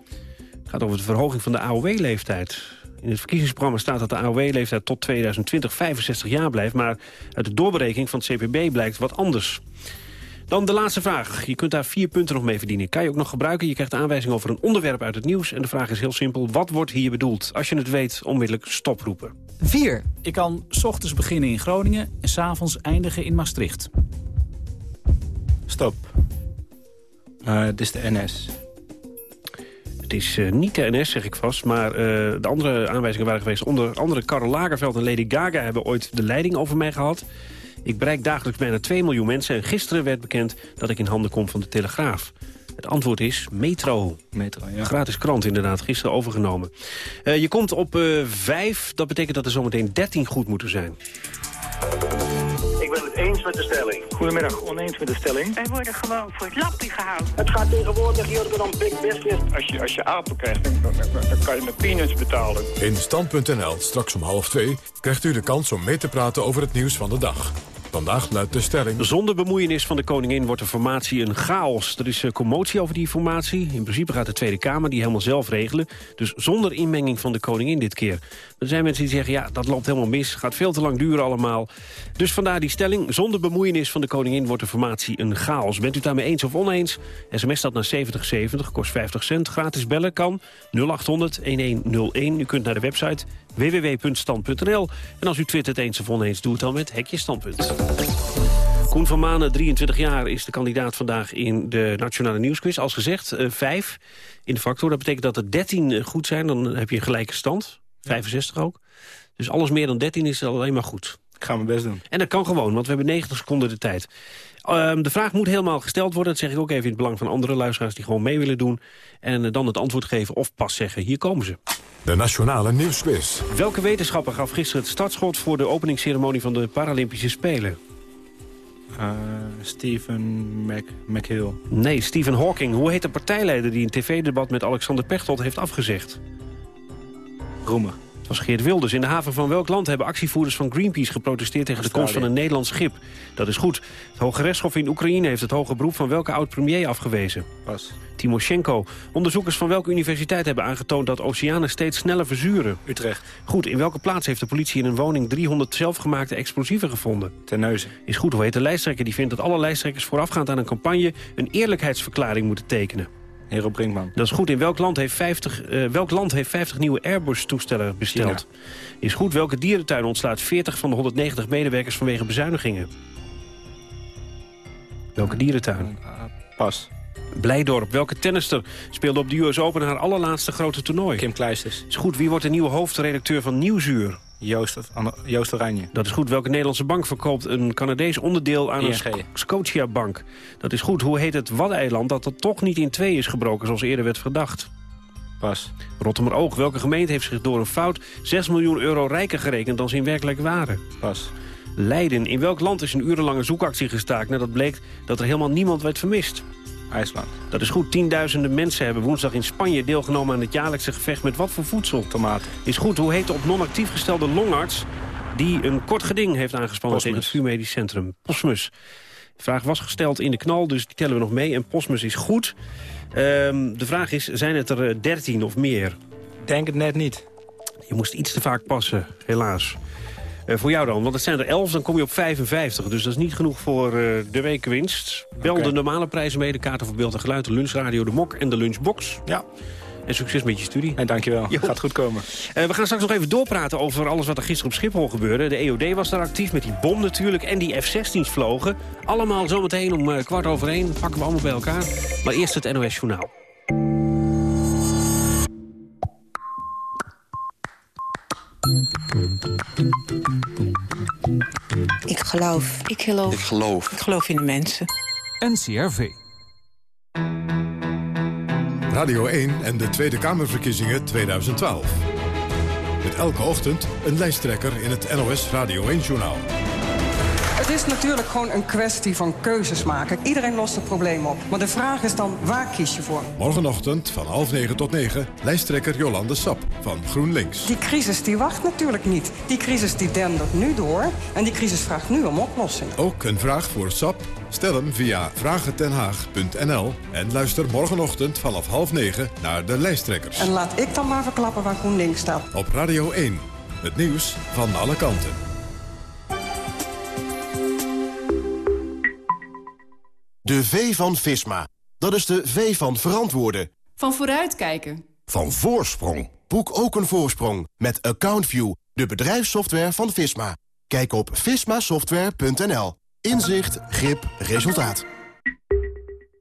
Het gaat over de verhoging van de AOW-leeftijd. In het verkiezingsprogramma staat dat de AOW-leeftijd tot 2020 65 jaar blijft... maar uit de doorberekening van het CPB blijkt wat anders. Dan de laatste vraag. Je kunt daar vier punten nog mee verdienen. Kan je ook nog gebruiken. Je krijgt de aanwijzing over een onderwerp uit het nieuws. En de vraag is heel simpel. Wat wordt hier bedoeld? Als je het weet, onmiddellijk stoproepen. 4. Ik kan s ochtends beginnen in Groningen en s'avonds eindigen in Maastricht. Stop. Uh, dit is de NS. Het is uh, niet de NS, zeg ik vast, maar uh, de andere aanwijzingen waren geweest. Onder andere Karel Lagerveld en Lady Gaga hebben ooit de leiding over mij gehad. Ik bereik dagelijks bijna 2 miljoen mensen en gisteren werd bekend dat ik in handen kom van de Telegraaf. Het antwoord is Metro. Metro, ja. Gratis krant inderdaad, gisteren overgenomen. Uh, je komt op 5, dat betekent dat er zometeen 13 goed moeten zijn. Ik ben het eens met de stelling. Goedemiddag, oneens met de stelling. Wij worden gewoon voor het lappie gehouden. Het gaat tegenwoordig hier dan big business. Als je, als je apen krijgt, dan, dan, dan kan je met peanuts betalen. In Stand.nl, straks om half twee, krijgt u de kans om mee te praten over het nieuws van de dag. Vandaag luidt de stelling... Zonder bemoeienis van de koningin wordt de formatie een chaos. Er is commotie over die formatie. In principe gaat de Tweede Kamer die helemaal zelf regelen. Dus zonder inmenging van de koningin dit keer. Er zijn mensen die zeggen, ja, dat loopt helemaal mis. Gaat veel te lang duren allemaal. Dus vandaar die stelling. Zonder bemoeienis van de koningin wordt de formatie een chaos. Bent u daarmee eens of oneens? SMS staat naar 7070, kost 50 cent. Gratis bellen kan 0800 1101. U kunt naar de website www.stand.nl. En als u twittert eens of oneens, doe het dan met Hekje Standpunt. Koen van Manen, 23 jaar, is de kandidaat vandaag in de Nationale Nieuwsquiz. Als gezegd, uh, vijf in de factor. Dat betekent dat er 13 goed zijn, dan heb je een gelijke stand. 65 ook. Dus alles meer dan 13 is alleen maar goed. Ik ga mijn best doen. En dat kan gewoon, want we hebben 90 seconden de tijd. Um, de vraag moet helemaal gesteld worden. Dat zeg ik ook even in het belang van andere luisteraars die gewoon mee willen doen. En uh, dan het antwoord geven of pas zeggen, hier komen ze. De Nationale Nieuwsquiz. Welke wetenschapper gaf gisteren het startschot voor de openingsceremonie van de Paralympische Spelen? Uh, Stephen Mac McHill. Nee, Stephen Hawking. Hoe heet de partijleider die een tv-debat met Alexander Pechtold heeft afgezegd? Roemer. Dat was Geert Wilders. In de haven van welk land hebben actievoerders van Greenpeace geprotesteerd tegen de komst van een Nederlands schip? Dat is goed. Het Hoge Rechtshof in Oekraïne heeft het hoge beroep van welke oud-premier afgewezen? Pas. Timoshenko. Onderzoekers van welke universiteit hebben aangetoond dat oceanen steeds sneller verzuren? Utrecht. Goed. In welke plaats heeft de politie in een woning 300 zelfgemaakte explosieven gevonden? Terneuzen. Is goed. Hoe heet de lijsttrekker die vindt dat alle lijsttrekkers voorafgaand aan een campagne een eerlijkheidsverklaring moeten tekenen? Hero Brinkman. Dat is goed. In welk land heeft 50, uh, welk land heeft 50 nieuwe Airbus-toestellen besteld? China. Is goed. Welke dierentuin ontslaat 40 van de 190 medewerkers vanwege bezuinigingen? Welke dierentuin? Uh, pas. Blijdorp. Welke tennister speelde op de US Open haar allerlaatste grote toernooi? Kim Kleisters. Is goed. Wie wordt de nieuwe hoofdredacteur van Nieuwsuur? Joost, Joost Oranje. Dat is goed. Welke Nederlandse bank verkoopt een Canadees onderdeel aan ING. een Scotia-bank? Dat is goed. Hoe heet het Waddeneiland dat er toch niet in twee is gebroken zoals eerder werd verdacht? Pas. Rotterdam-Oog. Welke gemeente heeft zich door een fout 6 miljoen euro rijker gerekend dan ze in werkelijk waren? Pas. Leiden. In welk land is een urenlange zoekactie gestaakt nadat bleek dat er helemaal niemand werd vermist? IJsland. Dat is goed. Tienduizenden mensen hebben woensdag in Spanje deelgenomen aan het jaarlijkse gevecht met wat voor voedsel? Tomaten. Is goed. Hoe heet de op non-actief gestelde longarts die een kort geding heeft aangespannen Posmus. tegen het VU Medisch Centrum? Posmus. De vraag was gesteld in de knal, dus die tellen we nog mee. En Posmus is goed. Um, de vraag is, zijn het er 13 of meer? Denk het net niet. Je moest iets te vaak passen, helaas. Uh, voor jou dan, want het zijn er 11, dan kom je op 55. Dus dat is niet genoeg voor uh, de weekwinst. Bel de normale prijzen mee, de kaarten voor beeld en geluid... de lunchradio, de mok en de lunchbox. Ja. En succes met je studie. En dankjewel. Jo. Gaat goed komen. Eh, we gaan straks nog even doorpraten over alles wat er gisteren op Schiphol gebeurde. De EOD was daar actief met die bom natuurlijk en die F-16's vlogen. Allemaal zometeen om eh, kwart over één. Pakken we allemaal bij elkaar. Maar eerst het NOS Journaal. Ik geloof. Ik geloof. Ik geloof. Ik geloof in de mensen. NCRV. Radio 1 en de Tweede Kamerverkiezingen 2012. Met elke ochtend een lijsttrekker in het NOS Radio 1-journaal. Het is natuurlijk gewoon een kwestie van keuzes maken. Iedereen lost het probleem op. Maar de vraag is dan, waar kies je voor? Morgenochtend van half negen tot negen, lijsttrekker Jolande Sap van GroenLinks. Die crisis die wacht natuurlijk niet. Die crisis die dendert nu door. En die crisis vraagt nu om oplossingen. Ook een vraag voor Sap? Stel hem via vragentenhaag.nl en luister morgenochtend vanaf half negen naar de lijsttrekkers. En laat ik dan maar verklappen waar GroenLinks staat. Op Radio 1, het nieuws van alle kanten. De V van Visma. Dat is de V van verantwoorden. Van vooruitkijken. Van voorsprong. Boek ook een voorsprong met AccountView, de bedrijfssoftware van Visma. Kijk op vismasoftware.nl. Inzicht, grip, resultaat.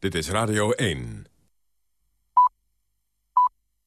Dit is Radio 1.